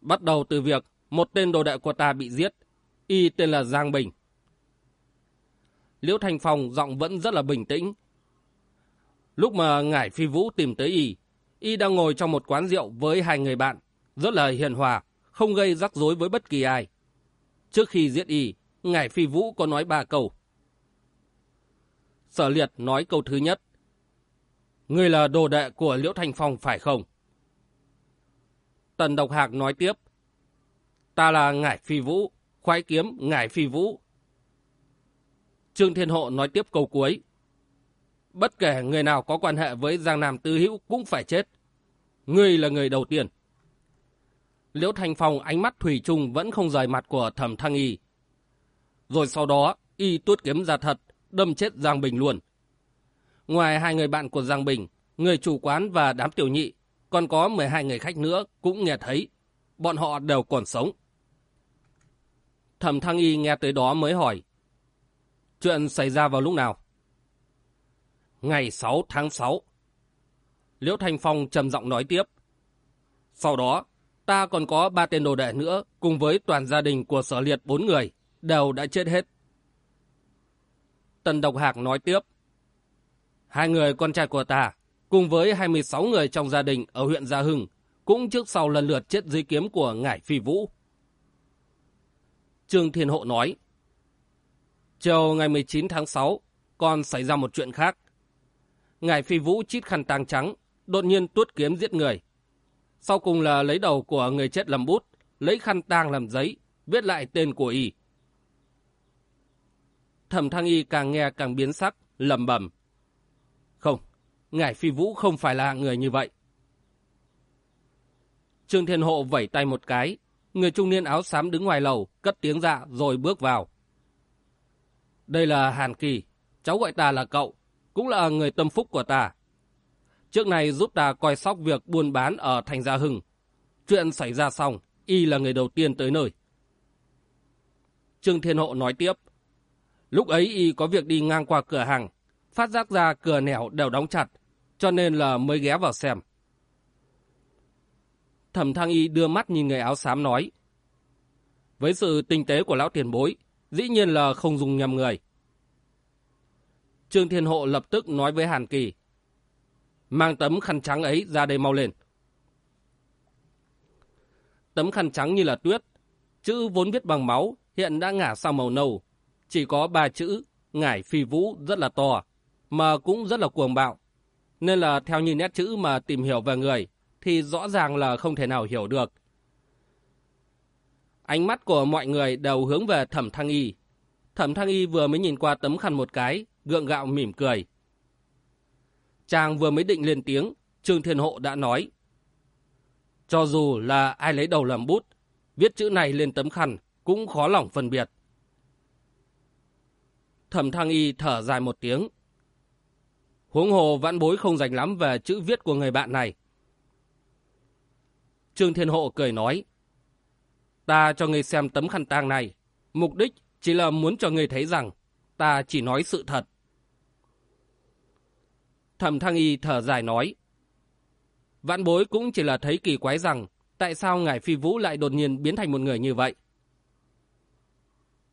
Bắt đầu từ việc một tên đồ đệ của ta bị giết. Y tên là Giang Bình. Liễu Thành Phong giọng vẫn rất là bình tĩnh. Lúc mà Ngải Phi Vũ tìm tới Y, Y đang ngồi trong một quán rượu với hai người bạn, rất là hiền hòa, không gây rắc rối với bất kỳ ai. Trước khi giết Y, Ngải Phi Vũ có nói ba câu. Sở Liệt nói câu thứ nhất. Người là đồ đệ của Liễu Thành Phong phải không? Tần Độc Hạc nói tiếp. Ta là Ngải Phi Vũ, khoái kiếm Ngải Phi Vũ. Trương Thiên Hộ nói tiếp câu cuối. Bất kể người nào có quan hệ với Giang Nam Tư Hữu cũng phải chết. Ngươi là người đầu tiên. Liễu Thành Phong ánh mắt thủy chung vẫn không rời mặt của thẩm thăng y. Rồi sau đó, y tuốt kiếm ra thật, đâm chết Giang Bình luôn. Ngoài hai người bạn của Giang Bình, người chủ quán và đám tiểu nhị, còn có 12 người khách nữa cũng nghe thấy. Bọn họ đều còn sống. Thẩm Thăng Y nghe tới đó mới hỏi. Chuyện xảy ra vào lúc nào? Ngày 6 tháng 6. Liễu Thành Phong trầm giọng nói tiếp. Sau đó, ta còn có ba tên đồ đệ nữa cùng với toàn gia đình của sở liệt bốn người, đều đã chết hết. Tần Độc Hạc nói tiếp. Hai người con trai của ta, cùng với 26 người trong gia đình ở huyện Gia Hưng, cũng trước sau lần lượt chết dưới kiếm của Ngải Phi Vũ. Trương Thiên Hộ nói, Chiều ngày 19 tháng 6, còn xảy ra một chuyện khác. Ngải Phi Vũ chít khăn tang trắng, đột nhiên tuốt kiếm giết người. Sau cùng là lấy đầu của người chết làm bút, lấy khăn tang làm giấy, viết lại tên của y. Thẩm Thăng Y càng nghe càng biến sắc, lầm bẩm. Không, ngài Phi Vũ không phải là người như vậy. Trương Thiên Hộ vẩy tay một cái, người trung niên áo xám đứng ngoài lầu, cất tiếng dạ rồi bước vào. Đây là Hàn Kỳ, cháu gọi ta là cậu, cũng là người tâm phúc của ta. Trước này giúp ta coi sóc việc buôn bán ở thành Gia Hưng. Chuyện xảy ra xong, y là người đầu tiên tới nơi. Trương Thiên Hộ nói tiếp. Lúc ấy y có việc đi ngang qua cửa hàng, phát giác ra cửa nẻo đều đóng chặt, cho nên là mới ghé vào xem. Thẩm Thăng Y đưa mắt nhìn người áo xám nói. Với sự tinh tế của lão tiền bối, dĩ nhiên là không dùng nhầm người. Trương Thiên Hộ lập tức nói với Hàn Kỳ. Mang tấm khăn trắng ấy ra đây mau lên. Tấm khăn trắng như là tuyết, chữ vốn viết bằng máu, hiện đã ngả sang màu nâu. Chỉ có ba chữ, ngải phi vũ rất là to, mà cũng rất là cuồng bạo. Nên là theo như nét chữ mà tìm hiểu về người, thì rõ ràng là không thể nào hiểu được. Ánh mắt của mọi người đều hướng về thẩm thăng y. Thẩm thăng y vừa mới nhìn qua tấm khăn một cái, gượng gạo mỉm cười. Chàng vừa mới định lên tiếng, Trương Thiên Hộ đã nói. Cho dù là ai lấy đầu làm bút, viết chữ này lên tấm khăn cũng khó lòng phân biệt. Thẩm Thăng Y thở dài một tiếng. Huống hồ vãn bối không dành lắm về chữ viết của người bạn này. Trương Thiên Hộ cười nói. Ta cho người xem tấm khăn tang này. Mục đích chỉ là muốn cho người thấy rằng ta chỉ nói sự thật. Thẩm Thăng Y thở dài nói. Vãn bối cũng chỉ là thấy kỳ quái rằng tại sao ngài phi vũ lại đột nhiên biến thành một người như vậy.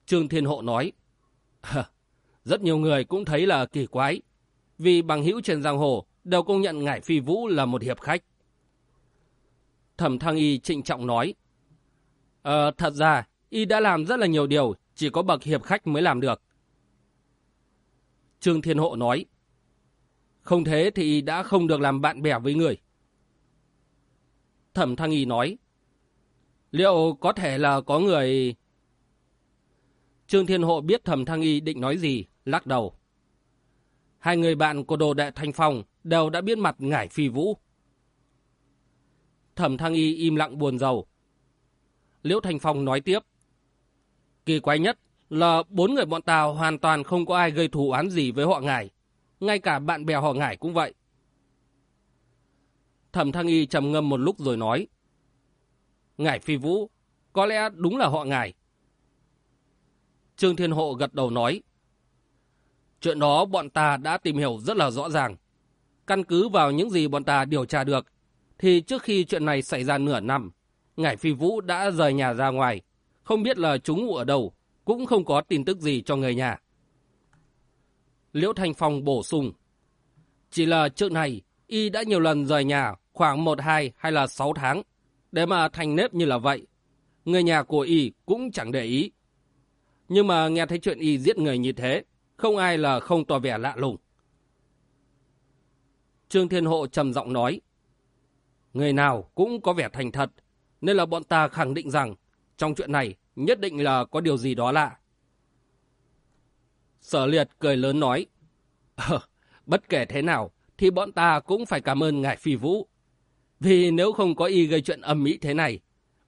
Trương Thiên Hộ nói. Rất nhiều người cũng thấy là kỳ quái. Vì bằng hữu trên giang hồ đều công nhận ngài phi vũ là một hiệp khách. Thẩm Thăng Y trịnh trọng nói. Ờ, thật ra, Y đã làm rất là nhiều điều, chỉ có bậc hiệp khách mới làm được. Trương Thiên Hộ nói. Không thế thì y đã không được làm bạn bè với người. Thẩm Thăng Y nói. Liệu có thể là có người... Trương Thiên Hộ biết Thẩm Thăng Y định nói gì, lắc đầu. Hai người bạn của đồ đệ Thanh Phong đều đã biết mặt ngải phi vũ. Thẩm Thăng Y im lặng buồn rầu. Liễu Thanh Phong nói tiếp. Kỳ quái nhất là bốn người bọn ta hoàn toàn không có ai gây thù án gì với họ ngải. Ngay cả bạn bè họ ngải cũng vậy. Thẩm Thăng Y trầm ngâm một lúc rồi nói. Ngải phi vũ, có lẽ đúng là họ ngải. Trương Thiên Hộ gật đầu nói. Chuyện đó bọn ta đã tìm hiểu rất là rõ ràng. Căn cứ vào những gì bọn ta điều tra được, thì trước khi chuyện này xảy ra nửa năm, Ngải Phi Vũ đã rời nhà ra ngoài, không biết là chúng ngủ ở đâu, cũng không có tin tức gì cho người nhà. Liễu Thanh Phong bổ sung. Chỉ là trước này, y đã nhiều lần rời nhà khoảng 1, 2 hay là 6 tháng, để mà thành nếp như là vậy. Người nhà của y cũng chẳng để ý. Nhưng mà nghe thấy chuyện y giết người như thế, không ai là không tỏ vẻ lạ lùng. Trương Thiên Hộ trầm giọng nói, Người nào cũng có vẻ thành thật, nên là bọn ta khẳng định rằng trong chuyện này nhất định là có điều gì đó lạ. Sở liệt cười lớn nói, Ờ, bất kể thế nào thì bọn ta cũng phải cảm ơn ngài phi vũ. Vì nếu không có y gây chuyện âm mỹ thế này,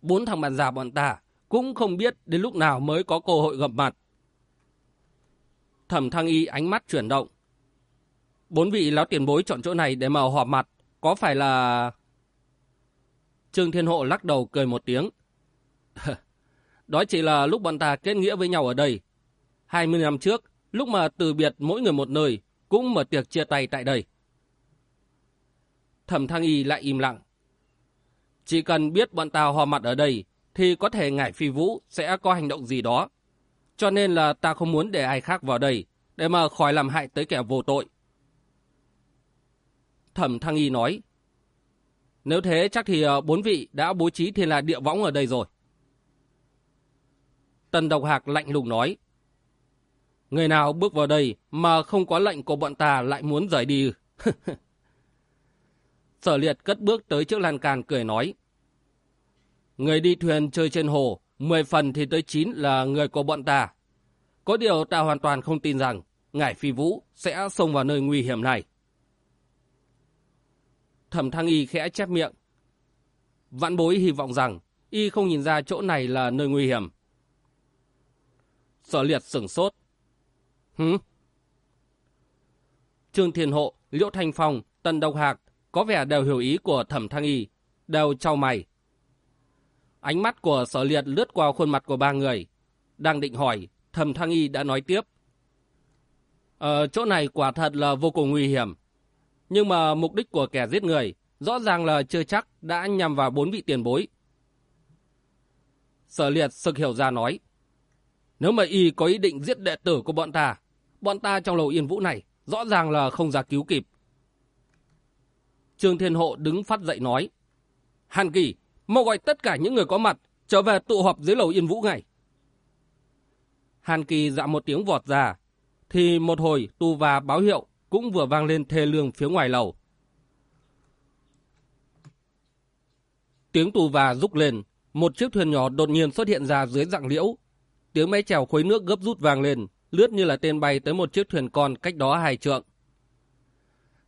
bốn thằng bạn già bọn ta cũng không biết đến lúc nào mới có cơ hội gặp mặt. Thẩm thăng y ánh mắt chuyển động. Bốn vị lão tiền bối chọn chỗ này để mà họp mặt, có phải là... Trương Thiên Hộ lắc đầu cười một tiếng. [LAUGHS] Đó chỉ là lúc bọn ta kết nghĩa với nhau ở đây. 20 năm trước, lúc mà từ biệt mỗi người một nơi, cũng mở tiệc chia tay tại đây. Thẩm Thăng Y lại im lặng. Chỉ cần biết bọn ta họp mặt ở đây, thì có thể ngải phi vũ sẽ có hành động gì đó. Cho nên là ta không muốn để ai khác vào đây, để mà khỏi làm hại tới kẻ vô tội. Thẩm Thăng Y nói, nếu thế chắc thì ờ, bốn vị đã bố trí thiên là địa võng ở đây rồi. Tần Độc Hạc lạnh lùng nói, Người nào bước vào đây mà không có lệnh của bọn ta lại muốn rời đi. [LAUGHS] Sở liệt cất bước tới trước lan can cười nói. Người đi thuyền chơi trên hồ, 10 phần thì tới 9 là người của bọn ta. Có điều ta hoàn toàn không tin rằng Ngải Phi Vũ sẽ xông vào nơi nguy hiểm này. Thẩm Thăng Y khẽ chép miệng. Vãn bối hy vọng rằng Y không nhìn ra chỗ này là nơi nguy hiểm. Sở liệt sửng sốt. Hứ? Trương Thiên Hộ, Liễu Thanh Phong, Tân Độc Hạc có vẻ đều hiểu ý của Thẩm Thăng Y, đều trao mày. Ánh mắt của sở liệt lướt qua khuôn mặt của ba người. Đang định hỏi, Thẩm Thăng Y đã nói tiếp. Ở chỗ này quả thật là vô cùng nguy hiểm. Nhưng mà mục đích của kẻ giết người rõ ràng là chưa chắc đã nhằm vào bốn vị tiền bối. Sở liệt sực hiểu ra nói. Nếu mà y có ý định giết đệ tử của bọn ta, bọn ta trong lầu yên vũ này rõ ràng là không ra cứu kịp. Trương Thiên Hộ đứng phát dậy nói. Hàn Kỳ, mau gọi tất cả những người có mặt trở về tụ họp dưới lầu yên vũ ngay. Hàn Kỳ dạ một tiếng vọt ra, thì một hồi tu và báo hiệu cũng vừa vang lên thê lương phía ngoài lầu. Tiếng tù và rúc lên, một chiếc thuyền nhỏ đột nhiên xuất hiện ra dưới dạng liễu. Tiếng máy chèo khuấy nước gấp rút vang lên, lướt như là tên bay tới một chiếc thuyền con cách đó hai trượng.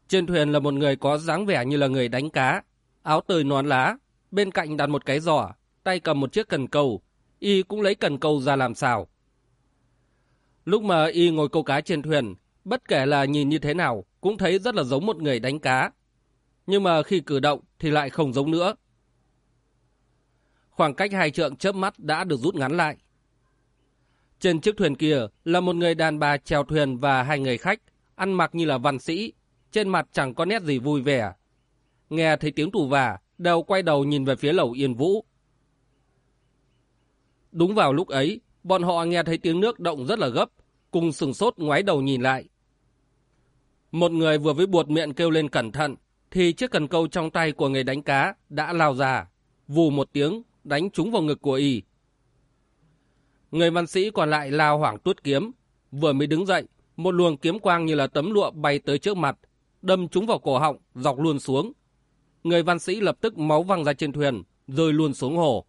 Trên thuyền là một người có dáng vẻ như là người đánh cá, áo tơi nón lá, bên cạnh đặt một cái giỏ, tay cầm một chiếc cần câu, y cũng lấy cần câu ra làm xào. Lúc mà y ngồi câu cá trên thuyền, bất kể là nhìn như thế nào, cũng thấy rất là giống một người đánh cá. Nhưng mà khi cử động thì lại không giống nữa. Khoảng cách hai trượng chớp mắt đã được rút ngắn lại. Trên chiếc thuyền kia là một người đàn bà chèo thuyền và hai người khách, ăn mặc như là văn sĩ, trên mặt chẳng có nét gì vui vẻ. Nghe thấy tiếng tù và, đều quay đầu nhìn về phía lầu Yên Vũ. Đúng vào lúc ấy, bọn họ nghe thấy tiếng nước động rất là gấp, cùng sừng sốt ngoái đầu nhìn lại. Một người vừa với buột miệng kêu lên cẩn thận, thì chiếc cần câu trong tay của người đánh cá đã lao ra, vù một tiếng, đánh trúng vào ngực của y. Người văn sĩ còn lại lao hoảng tuốt kiếm, vừa mới đứng dậy, một luồng kiếm quang như là tấm lụa bay tới trước mặt, đâm trúng vào cổ họng, dọc luôn xuống người văn sĩ lập tức máu văng ra trên thuyền, rơi luôn xuống hồ.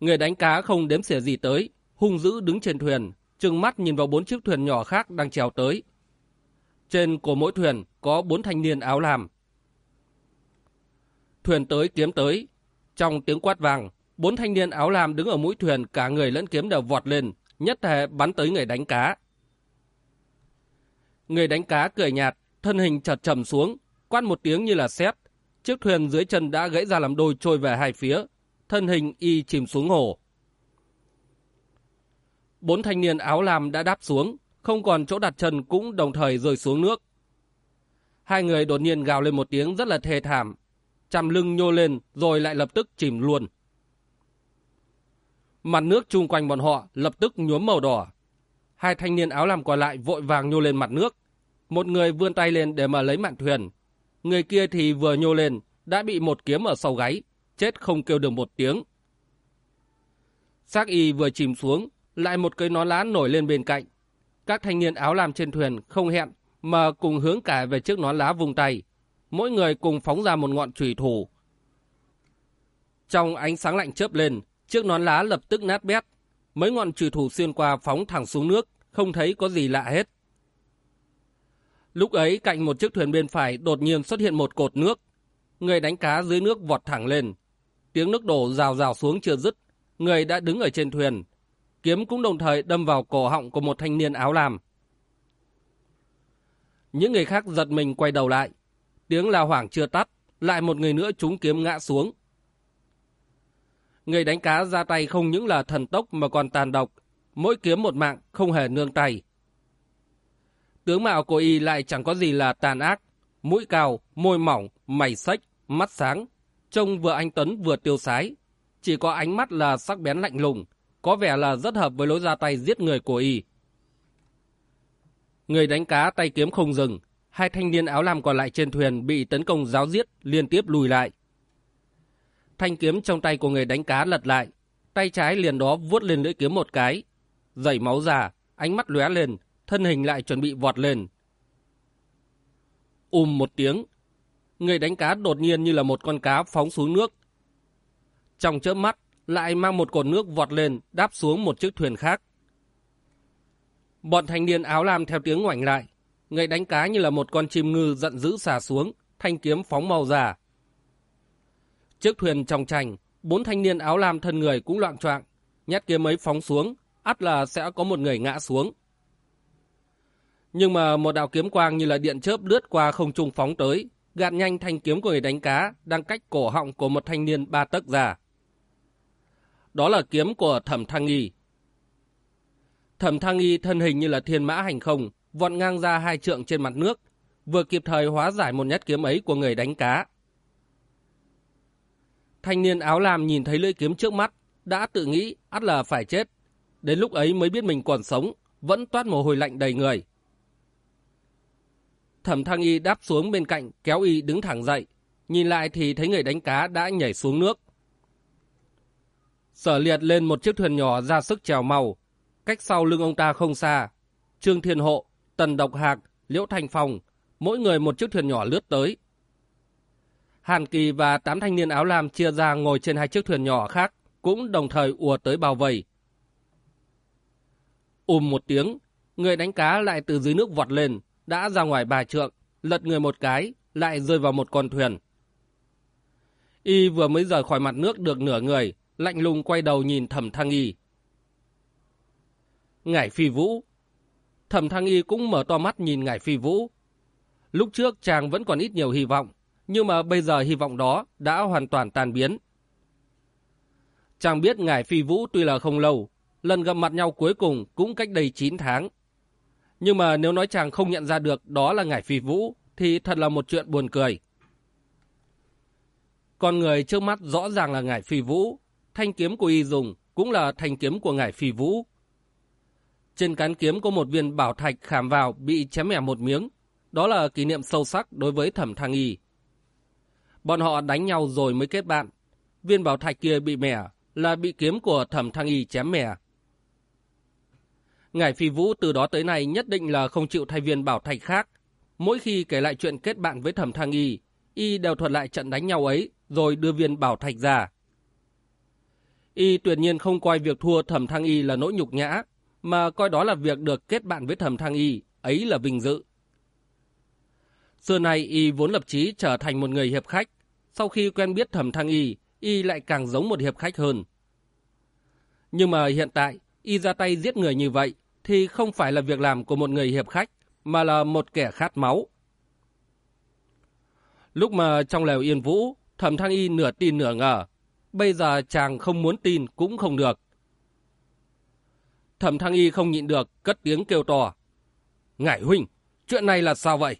Người đánh cá không đếm xỉa gì tới, hung dữ đứng trên thuyền, trừng mắt nhìn vào bốn chiếc thuyền nhỏ khác đang trèo tới. Trên của mỗi thuyền có bốn thanh niên áo lam. Thuyền tới kiếm tới. Trong tiếng quát vàng, bốn thanh niên áo lam đứng ở mũi thuyền cả người lẫn kiếm đều vọt lên, nhất thể bắn tới người đánh cá. Người đánh cá cười nhạt, thân hình chợt trầm xuống, quát một tiếng như là sét. Chiếc thuyền dưới chân đã gãy ra làm đôi trôi về hai phía, thân hình y chìm xuống hồ. Bốn thanh niên áo lam đã đáp xuống, không còn chỗ đặt chân cũng đồng thời rơi xuống nước. Hai người đột nhiên gào lên một tiếng rất là thê thảm, chằm lưng nhô lên rồi lại lập tức chìm luôn. Mặt nước chung quanh bọn họ lập tức nhuốm màu đỏ. Hai thanh niên áo lam còn lại vội vàng nhô lên mặt nước. Một người vươn tay lên để mà lấy mạn thuyền. Người kia thì vừa nhô lên, đã bị một kiếm ở sau gáy, chết không kêu được một tiếng. Xác y vừa chìm xuống, lại một cây nón lá nổi lên bên cạnh. Các thanh niên áo làm trên thuyền không hẹn mà cùng hướng cả về chiếc nón lá vùng tay. Mỗi người cùng phóng ra một ngọn chùy thủ. Trong ánh sáng lạnh chớp lên, chiếc nón lá lập tức nát bét. Mấy ngọn chùy thủ xuyên qua phóng thẳng xuống nước, không thấy có gì lạ hết. Lúc ấy cạnh một chiếc thuyền bên phải đột nhiên xuất hiện một cột nước. Người đánh cá dưới nước vọt thẳng lên. Tiếng nước đổ rào rào xuống chưa dứt. Người đã đứng ở trên thuyền, kiếm cũng đồng thời đâm vào cổ họng của một thanh niên áo lam. Những người khác giật mình quay đầu lại. Tiếng la hoảng chưa tắt, lại một người nữa trúng kiếm ngã xuống. Người đánh cá ra tay không những là thần tốc mà còn tàn độc, mỗi kiếm một mạng không hề nương tay. Tướng mạo của y lại chẳng có gì là tàn ác, mũi cao, môi mỏng, mày sách, mắt sáng, trông vừa anh Tuấn vừa tiêu sái, chỉ có ánh mắt là sắc bén lạnh lùng, có vẻ là rất hợp với lối ra tay giết người của y. Người đánh cá tay kiếm không dừng, hai thanh niên áo lam còn lại trên thuyền bị tấn công giáo giết liên tiếp lùi lại. Thanh kiếm trong tay của người đánh cá lật lại, tay trái liền đó vuốt lên lưỡi kiếm một cái, dày máu ra, ánh mắt lóe lên, thân hình lại chuẩn bị vọt lên. Ùm một tiếng, người đánh cá đột nhiên như là một con cá phóng xuống nước. Trong chớp mắt, lại mang một cột nước vọt lên, đáp xuống một chiếc thuyền khác. Bọn thanh niên áo lam theo tiếng ngoảnh lại, người đánh cá như là một con chim ngư giận dữ xả xuống, thanh kiếm phóng màu giả. Chiếc thuyền trong trành, bốn thanh niên áo lam thân người cũng loạn choạng, nhát kiếm ấy phóng xuống, ắt là sẽ có một người ngã xuống. Nhưng mà một đạo kiếm quang như là điện chớp lướt qua không trung phóng tới, gạt nhanh thanh kiếm của người đánh cá đang cách cổ họng của một thanh niên ba tấc già. Đó là kiếm của thẩm thăng nghi. Thẩm thăng nghi thân hình như là thiên mã hành không, vọt ngang ra hai trượng trên mặt nước, vừa kịp thời hóa giải một nhát kiếm ấy của người đánh cá. Thanh niên áo lam nhìn thấy lưỡi kiếm trước mắt, đã tự nghĩ ắt là phải chết. Đến lúc ấy mới biết mình còn sống, vẫn toát mồ hôi lạnh đầy người. Thẩm thăng y đáp xuống bên cạnh, kéo y đứng thẳng dậy. Nhìn lại thì thấy người đánh cá đã nhảy xuống nước. Sở liệt lên một chiếc thuyền nhỏ ra sức trèo màu. Cách sau lưng ông ta không xa. Trương Thiên Hộ, Tần Độc Hạc, Liễu Thành Phong, mỗi người một chiếc thuyền nhỏ lướt tới. Hàn Kỳ và tám thanh niên áo lam chia ra ngồi trên hai chiếc thuyền nhỏ khác, cũng đồng thời ùa tới bao vây. Ùm một tiếng, người đánh cá lại từ dưới nước vọt lên, đã ra ngoài bà trượng, lật người một cái, lại rơi vào một con thuyền. Y vừa mới rời khỏi mặt nước được nửa người, lạnh lùng quay đầu nhìn thẩm thăng y. Ngải phi vũ. Thẩm thăng y cũng mở to mắt nhìn ngải phi vũ. Lúc trước chàng vẫn còn ít nhiều hy vọng, nhưng mà bây giờ hy vọng đó đã hoàn toàn tan biến. Chàng biết ngải phi vũ tuy là không lâu, lần gặp mặt nhau cuối cùng cũng cách đây 9 tháng. Nhưng mà nếu nói chàng không nhận ra được đó là ngải phi vũ, thì thật là một chuyện buồn cười. Con người trước mắt rõ ràng là ngải phi vũ, thanh kiếm của y dùng cũng là thanh kiếm của ngải phi vũ. Trên cán kiếm có một viên bảo thạch khảm vào bị chém mẻ một miếng. Đó là kỷ niệm sâu sắc đối với thẩm thăng y. Bọn họ đánh nhau rồi mới kết bạn. Viên bảo thạch kia bị mẻ là bị kiếm của thẩm thăng y chém mẻ. Ngải phi vũ từ đó tới nay nhất định là không chịu thay viên bảo thạch khác. Mỗi khi kể lại chuyện kết bạn với thẩm thăng y, y đều thuật lại trận đánh nhau ấy, rồi đưa viên bảo thạch ra. Y tuyệt nhiên không coi việc thua thẩm thăng y là nỗi nhục nhã, mà coi đó là việc được kết bạn với thẩm thăng y, ấy là vinh dự. Xưa nay y vốn lập chí trở thành một người hiệp khách, sau khi quen biết thẩm thăng y, y lại càng giống một hiệp khách hơn. Nhưng mà hiện tại, y ra tay giết người như vậy, thì không phải là việc làm của một người hiệp khách, mà là một kẻ khát máu. Lúc mà trong lều yên vũ, thẩm thăng y nửa tin nửa ngờ, bây giờ chàng không muốn tin cũng không được. Thẩm thăng y không nhịn được, cất tiếng kêu to. Ngải huynh, chuyện này là sao vậy?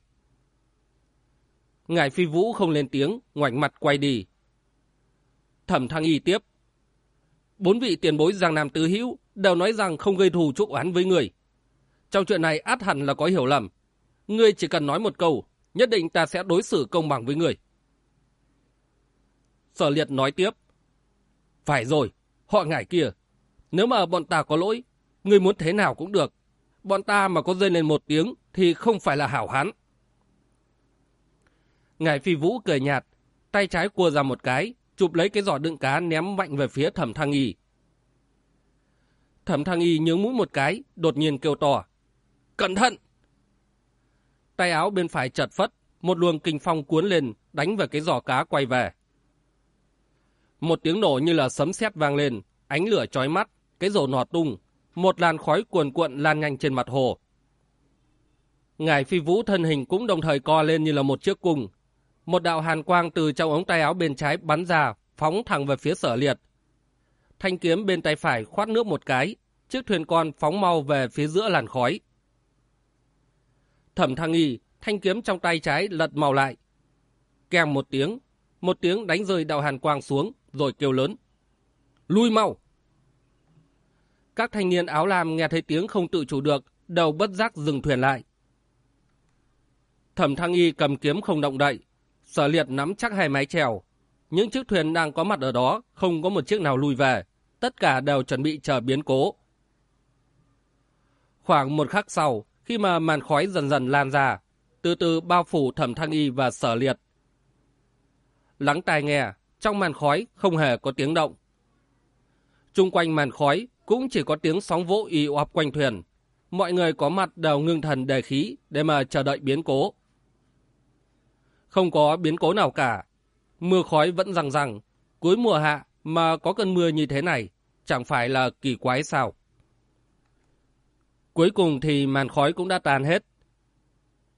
Ngài phi vũ không lên tiếng, ngoảnh mặt quay đi. Thẩm thăng y tiếp. Bốn vị tiền bối Giang Nam Tứ Hữu đều nói rằng không gây thù chuốc oán với người. Trong chuyện này át hẳn là có hiểu lầm. Ngươi chỉ cần nói một câu, nhất định ta sẽ đối xử công bằng với người. Sở liệt nói tiếp. Phải rồi, họ ngải kia. Nếu mà bọn ta có lỗi, ngươi muốn thế nào cũng được. Bọn ta mà có rơi lên một tiếng thì không phải là hảo hán. Ngài phi vũ cười nhạt, tay trái cua ra một cái, chụp lấy cái giỏ đựng cá ném mạnh về phía thẩm thăng y. Thẩm thăng y nhướng mũi một cái, đột nhiên kêu to. Cẩn thận! Tay áo bên phải chật phất, một luồng kinh phong cuốn lên, đánh vào cái giỏ cá quay về. Một tiếng nổ như là sấm sét vang lên, ánh lửa chói mắt, cái rổ nọt tung, một làn khói cuồn cuộn lan nhanh trên mặt hồ. Ngài phi vũ thân hình cũng đồng thời co lên như là một chiếc cung. Một đạo hàn quang từ trong ống tay áo bên trái bắn ra, phóng thẳng về phía sở liệt. Thanh kiếm bên tay phải khoát nước một cái, chiếc thuyền con phóng mau về phía giữa làn khói. Thẩm thăng y, thanh kiếm trong tay trái lật màu lại. Kèm một tiếng, một tiếng đánh rơi đạo hàn quang xuống, rồi kêu lớn. Lui mau! Các thanh niên áo lam nghe thấy tiếng không tự chủ được, đầu bất giác dừng thuyền lại. Thẩm thăng y cầm kiếm không động đậy, sở liệt nắm chắc hai mái chèo. Những chiếc thuyền đang có mặt ở đó, không có một chiếc nào lui về, tất cả đều chuẩn bị chờ biến cố. Khoảng một khắc sau, khi mà màn khói dần dần lan ra, từ từ bao phủ thẩm thăng y và sở liệt. Lắng tai nghe, trong màn khói không hề có tiếng động. Trung quanh màn khói cũng chỉ có tiếng sóng vỗ y oạp quanh thuyền. Mọi người có mặt đều ngưng thần đề khí để mà chờ đợi biến cố. Không có biến cố nào cả. Mưa khói vẫn răng răng. Cuối mùa hạ mà có cơn mưa như thế này, chẳng phải là kỳ quái sao. Cuối cùng thì màn khói cũng đã tan hết.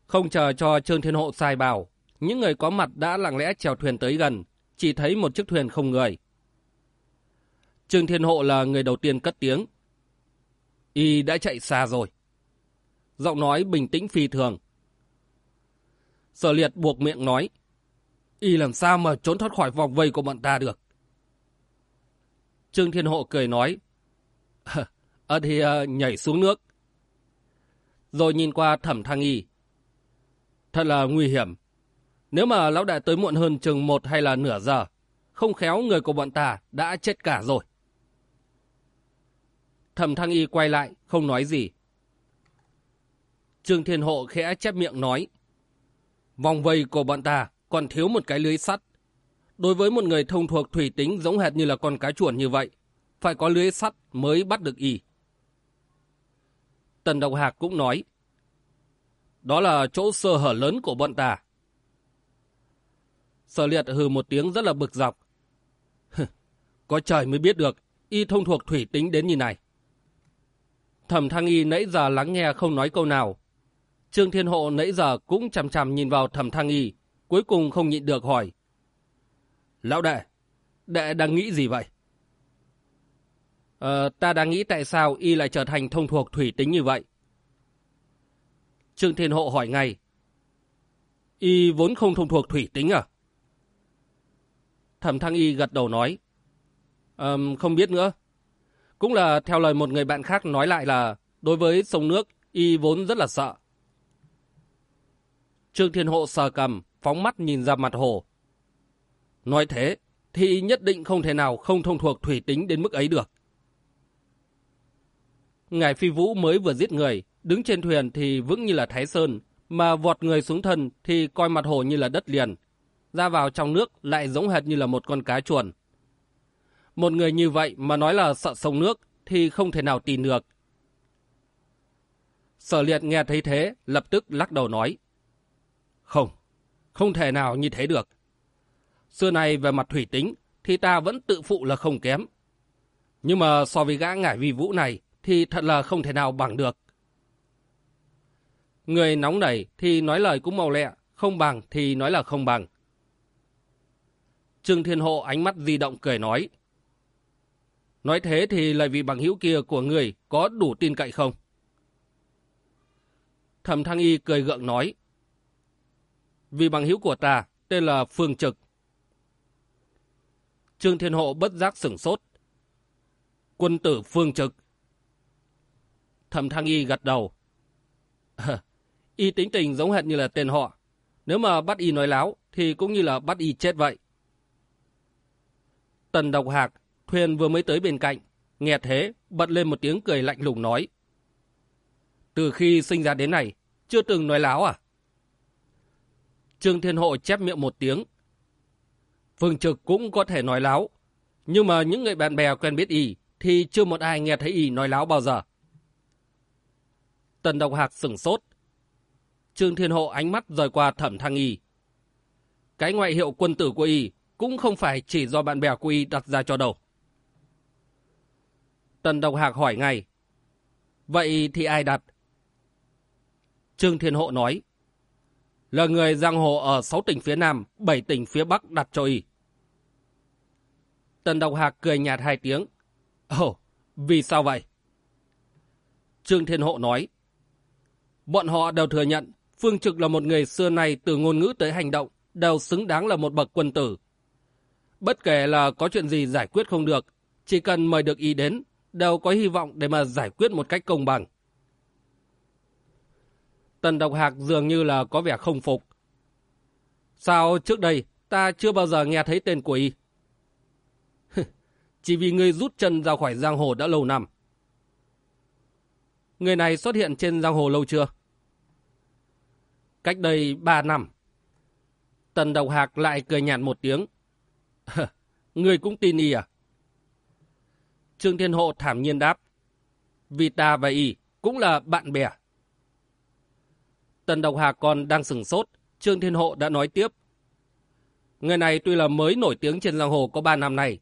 Không chờ cho Trương Thiên Hộ sai bảo, những người có mặt đã lặng lẽ chèo thuyền tới gần, chỉ thấy một chiếc thuyền không người. Trương Thiên Hộ là người đầu tiên cất tiếng. Y đã chạy xa rồi. Giọng nói bình tĩnh phi thường. Sở liệt buộc miệng nói. Y làm sao mà trốn thoát khỏi vòng vây của bọn ta được. Trương Thiên Hộ cười nói. [LAUGHS] Ờ thì uh, nhảy xuống nước. Rồi nhìn qua thẩm thăng y. Thật là nguy hiểm. Nếu mà lão đại tới muộn hơn chừng một hay là nửa giờ, không khéo người của bọn ta đã chết cả rồi. Thẩm thăng y quay lại, không nói gì. Trương Thiên Hộ khẽ chép miệng nói. Vòng vây của bọn ta còn thiếu một cái lưới sắt. Đối với một người thông thuộc thủy tính giống hệt như là con cá chuồn như vậy, phải có lưới sắt mới bắt được y. Tần Độc Hạc cũng nói. Đó là chỗ sơ hở lớn của bọn ta. Sở liệt hừ một tiếng rất là bực dọc. có trời mới biết được, y thông thuộc thủy tính đến như này. Thẩm thăng y nãy giờ lắng nghe không nói câu nào. Trương Thiên Hộ nãy giờ cũng chằm chằm nhìn vào thẩm thăng y, cuối cùng không nhịn được hỏi. Lão đệ, đệ đang nghĩ gì vậy? Ờ, ta đang nghĩ tại sao y lại trở thành thông thuộc thủy tính như vậy. Trương Thiên Hộ hỏi ngay. Y vốn không thông thuộc thủy tính à? Thẩm Thăng Y gật đầu nói. Um, không biết nữa. Cũng là theo lời một người bạn khác nói lại là đối với sông nước, Y vốn rất là sợ. Trương Thiên Hộ sờ cầm, phóng mắt nhìn ra mặt hồ. Nói thế, thì nhất định không thể nào không thông thuộc thủy tính đến mức ấy được. Ngài Phi Vũ mới vừa giết người, đứng trên thuyền thì vững như là Thái Sơn, mà vọt người xuống thân thì coi mặt hồ như là đất liền. ra vào trong nước lại giống hệt như là một con cá chuồn. Một người như vậy mà nói là sợ sông nước thì không thể nào tin được. Sở liệt nghe thấy thế, lập tức lắc đầu nói. Không, không thể nào như thế được. Xưa này về mặt thủy tính thì ta vẫn tự phụ là không kém. Nhưng mà so với gã ngải vi vũ này thì thật là không thể nào bằng được. Người nóng nảy thì nói lời cũng màu lẹ, không bằng thì nói là không bằng. Trương Thiên Hộ ánh mắt di động cười nói. Nói thế thì lời vị bằng hữu kia của người có đủ tin cậy không? Thẩm Thăng Y cười gượng nói. Vì bằng hữu của ta tên là Phương Trực. Trương Thiên Hộ bất giác sửng sốt. Quân tử Phương Trực. Thẩm Thăng Y gật đầu. y tính tình giống hệt như là tên họ. Nếu mà bắt y nói láo thì cũng như là bắt y chết vậy. Tần Độc Hạc, thuyền vừa mới tới bên cạnh, nghe thế, bật lên một tiếng cười lạnh lùng nói. Từ khi sinh ra đến này, chưa từng nói láo à? Trương Thiên Hộ chép miệng một tiếng. Phương Trực cũng có thể nói láo, nhưng mà những người bạn bè quen biết y thì chưa một ai nghe thấy y nói láo bao giờ. Tần Độc Hạc sửng sốt. Trương Thiên Hộ ánh mắt rời qua thẩm thăng y. Cái ngoại hiệu quân tử của y cũng không phải chỉ do bạn bè của y đặt ra cho đầu. Tần Độc Hạc hỏi ngay. Vậy thì ai đặt? Trương Thiên Hộ nói. Là người giang hồ ở 6 tỉnh phía Nam, 7 tỉnh phía Bắc đặt cho y. Tần Độc Hạc cười nhạt hai tiếng. Ồ, oh, vì sao vậy? Trương Thiên Hộ nói. Bọn họ đều thừa nhận Phương Trực là một người xưa nay từ ngôn ngữ tới hành động đều xứng đáng là một bậc quân tử. Bất kể là có chuyện gì giải quyết không được, chỉ cần mời được y đến, đều có hy vọng để mà giải quyết một cách công bằng. Tần Độc Hạc dường như là có vẻ không phục. Sao trước đây ta chưa bao giờ nghe thấy tên của y? [LAUGHS] Chỉ vì người rút chân ra khỏi giang hồ đã lâu năm. Người này xuất hiện trên giang hồ lâu chưa? Cách đây ba năm. Tần Độc Hạc lại cười nhạt một tiếng. Người cũng tin y à? Trương Thiên Hộ thảm nhiên đáp. Vì ta và y cũng là bạn bè. Tần Độc Hạc còn đang sừng sốt, Trương Thiên Hộ đã nói tiếp. Người này tuy là mới nổi tiếng trên giang hồ có 3 năm này,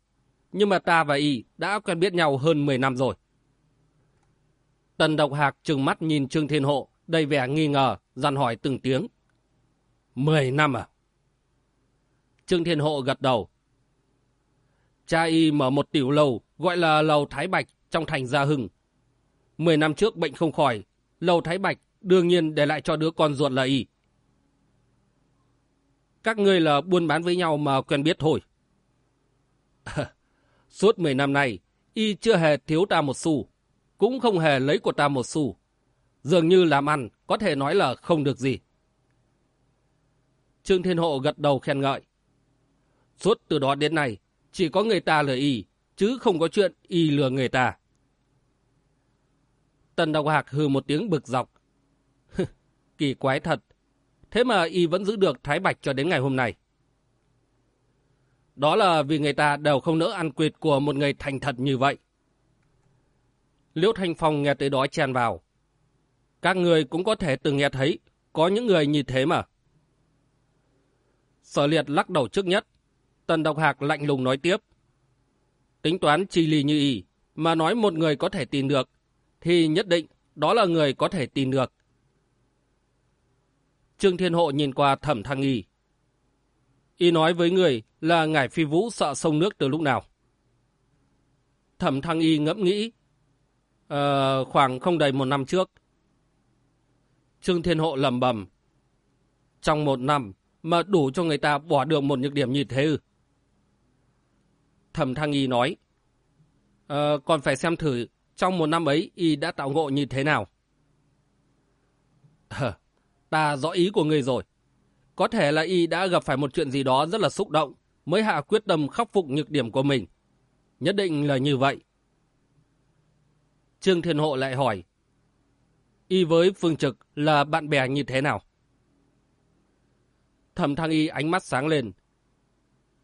nhưng mà ta và y đã quen biết nhau hơn 10 năm rồi. Tần Độc Hạc trừng mắt nhìn Trương Thiên Hộ, đầy vẻ nghi ngờ, dằn hỏi từng tiếng. 10 năm à? Trương Thiên Hộ gật đầu. Cha y mở một tiểu lầu gọi là lầu Thái Bạch trong thành Gia Hưng. Mười năm trước bệnh không khỏi, lầu Thái Bạch đương nhiên để lại cho đứa con ruột là y. Các ngươi là buôn bán với nhau mà quen biết thôi. [LAUGHS] Suốt 10 năm nay, y chưa hề thiếu ta một xu, cũng không hề lấy của ta một xu. Dường như làm ăn, có thể nói là không được gì. Trương Thiên Hộ gật đầu khen ngợi. Suốt từ đó đến nay, chỉ có người ta lừa y, chứ không có chuyện y lừa người ta. Tần đào Hạc hừ một tiếng bực dọc. [LAUGHS] Kỳ quái thật. Thế mà y vẫn giữ được Thái Bạch cho đến ngày hôm nay. Đó là vì người ta đều không nỡ ăn quyệt của một người thành thật như vậy. Liễu Thanh Phong nghe tới đó chen vào. Các người cũng có thể từng nghe thấy, có những người như thế mà. Sở liệt lắc đầu trước nhất. Tần Độc Hạc lạnh lùng nói tiếp. Tính toán chi lì như ý mà nói một người có thể tin được, thì nhất định đó là người có thể tin được. Trương Thiên Hộ nhìn qua thẩm thăng y. Y nói với người là ngải phi vũ sợ sông nước từ lúc nào. Thẩm thăng y ngẫm nghĩ. Uh, khoảng không đầy một năm trước. Trương Thiên Hộ lầm bầm. Trong một năm mà đủ cho người ta bỏ được một nhược điểm như thế ư. Thẩm thăng y nói. Uh, còn phải xem thử trong một năm ấy y đã tạo ngộ như thế nào. Uh, Ta rõ ý của người rồi. Có thể là y đã gặp phải một chuyện gì đó rất là xúc động, mới hạ quyết tâm khắc phục nhược điểm của mình. Nhất định là như vậy. Trương Thiên Hộ lại hỏi, y với Phương Trực là bạn bè như thế nào? Thẩm Thăng Y ánh mắt sáng lên,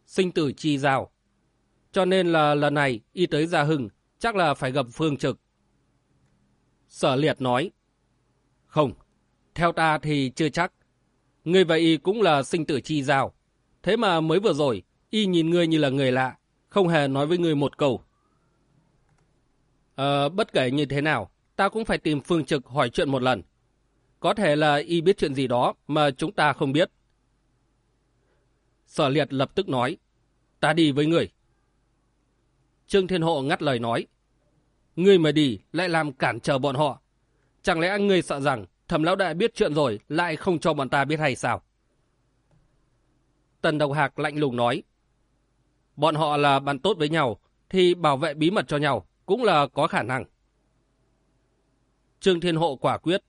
sinh tử chi giao. Cho nên là lần này y tới Gia Hưng chắc là phải gặp Phương Trực. Sở liệt nói, không, theo ta thì chưa chắc. Ngươi và y cũng là sinh tử chi giao. Thế mà mới vừa rồi, y nhìn ngươi như là người lạ, không hề nói với ngươi một câu. Ờ, bất kể như thế nào, ta cũng phải tìm Phương Trực hỏi chuyện một lần. Có thể là y biết chuyện gì đó mà chúng ta không biết. Sở liệt lập tức nói, ta đi với người. Trương Thiên Hộ ngắt lời nói, ngươi mà đi lại làm cản trở bọn họ. Chẳng lẽ ngươi sợ rằng thẩm lão đại biết chuyện rồi lại không cho bọn ta biết hay sao? Tần Độc Hạc lạnh lùng nói, bọn họ là bạn tốt với nhau thì bảo vệ bí mật cho nhau cũng là có khả năng. Trương Thiên Hộ quả quyết.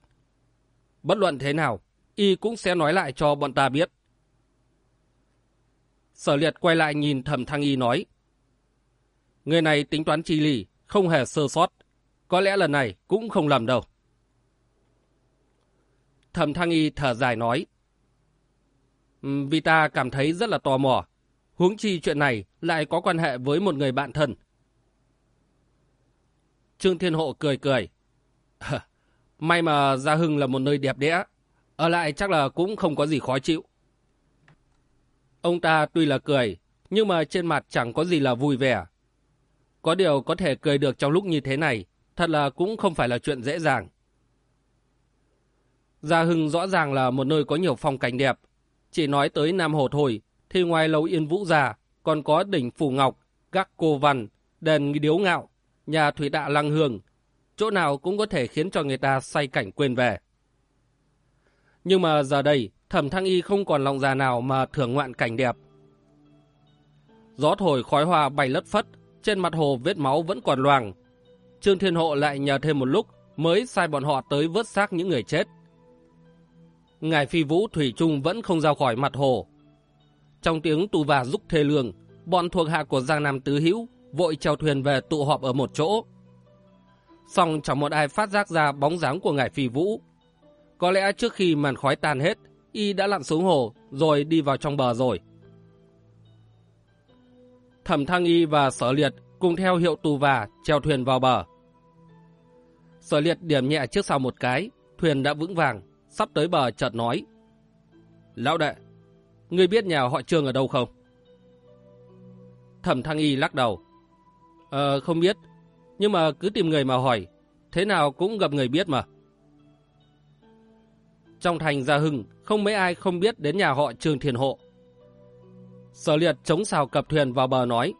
Bất luận thế nào, y cũng sẽ nói lại cho bọn ta biết. Sở liệt quay lại nhìn thẩm thăng y nói. Người này tính toán chi lì, không hề sơ sót. Có lẽ lần này cũng không lầm đâu. Thẩm thăng y thở dài nói. Vì ta cảm thấy rất là tò mò. Huống chi chuyện này lại có quan hệ với một người bạn thân. Trương Thiên Hộ cười cười. May mà Gia Hưng là một nơi đẹp đẽ. Ở lại chắc là cũng không có gì khó chịu. Ông ta tuy là cười, nhưng mà trên mặt chẳng có gì là vui vẻ. Có điều có thể cười được trong lúc như thế này, thật là cũng không phải là chuyện dễ dàng. Gia Hưng rõ ràng là một nơi có nhiều phong cảnh đẹp. Chỉ nói tới Nam Hồ thôi, thì ngoài lầu Yên Vũ già, còn có đỉnh Phù Ngọc, gác cô văn, đền Điếu Ngạo, nhà Thủy Đạ Lăng Hương, chỗ nào cũng có thể khiến cho người ta say cảnh quên về. Nhưng mà giờ đây, thẩm thăng y không còn lòng già nào mà thưởng ngoạn cảnh đẹp. Gió thổi khói hoa bay lất phất, trên mặt hồ vết máu vẫn còn loàng. Trương Thiên Hộ lại nhờ thêm một lúc mới sai bọn họ tới vớt xác những người chết. Ngài Phi Vũ Thủy Trung vẫn không ra khỏi mặt hồ. Trong tiếng tù và rúc thê lương, bọn thuộc hạ của Giang Nam Tứ Hữu vội trèo thuyền về tụ họp ở một chỗ. Xong chẳng một ai phát giác ra bóng dáng của ngài Phi Vũ. Có lẽ trước khi màn khói tan hết, y đã lặn xuống hồ rồi đi vào trong bờ rồi. Thẩm Thăng Y và Sở Liệt cùng theo hiệu tù và treo thuyền vào bờ. Sở Liệt điểm nhẹ trước sau một cái, thuyền đã vững vàng, sắp tới bờ chợt nói. Lão đệ, ngươi biết nhà họ Trương ở đâu không? Thẩm Thăng Y lắc đầu. Ờ, không biết, nhưng mà cứ tìm người mà hỏi, thế nào cũng gặp người biết mà. Trong thành Gia Hưng, không mấy ai không biết đến nhà họ Trương Thiền Hộ. Sở liệt chống xào cập thuyền vào bờ nói,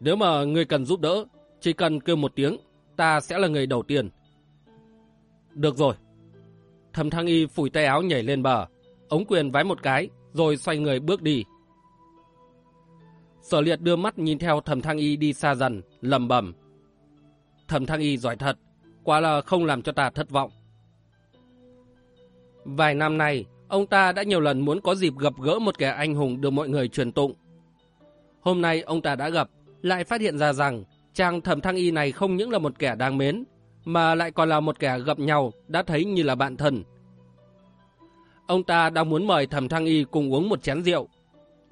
nếu mà người cần giúp đỡ, chỉ cần kêu một tiếng, ta sẽ là người đầu tiên. Được rồi. Thầm Thăng Y phủi tay áo nhảy lên bờ, ống quyền vái một cái, rồi xoay người bước đi. Sở liệt đưa mắt nhìn theo thẩm thăng y đi xa dần, lầm bầm. Thẩm thăng y giỏi thật, quá là không làm cho ta thất vọng. Vài năm nay, ông ta đã nhiều lần muốn có dịp gặp gỡ một kẻ anh hùng được mọi người truyền tụng. Hôm nay ông ta đã gặp, lại phát hiện ra rằng chàng thẩm thăng y này không những là một kẻ đáng mến, mà lại còn là một kẻ gặp nhau đã thấy như là bạn thân. Ông ta đang muốn mời thẩm thăng y cùng uống một chén rượu,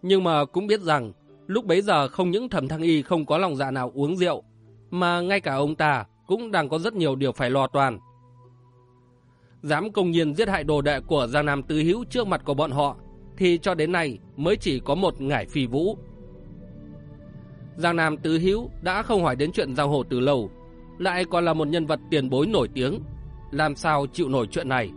nhưng mà cũng biết rằng lúc bấy giờ không những thẩm thăng y không có lòng dạ nào uống rượu, mà ngay cả ông ta cũng đang có rất nhiều điều phải lo toan dám công nhiên giết hại đồ đệ của Giang Nam Tứ Hữu trước mặt của bọn họ, thì cho đến nay mới chỉ có một ngải phi vũ. Giang Nam Tứ Hữu đã không hỏi đến chuyện Giang Hồ từ lâu, lại còn là một nhân vật tiền bối nổi tiếng, làm sao chịu nổi chuyện này.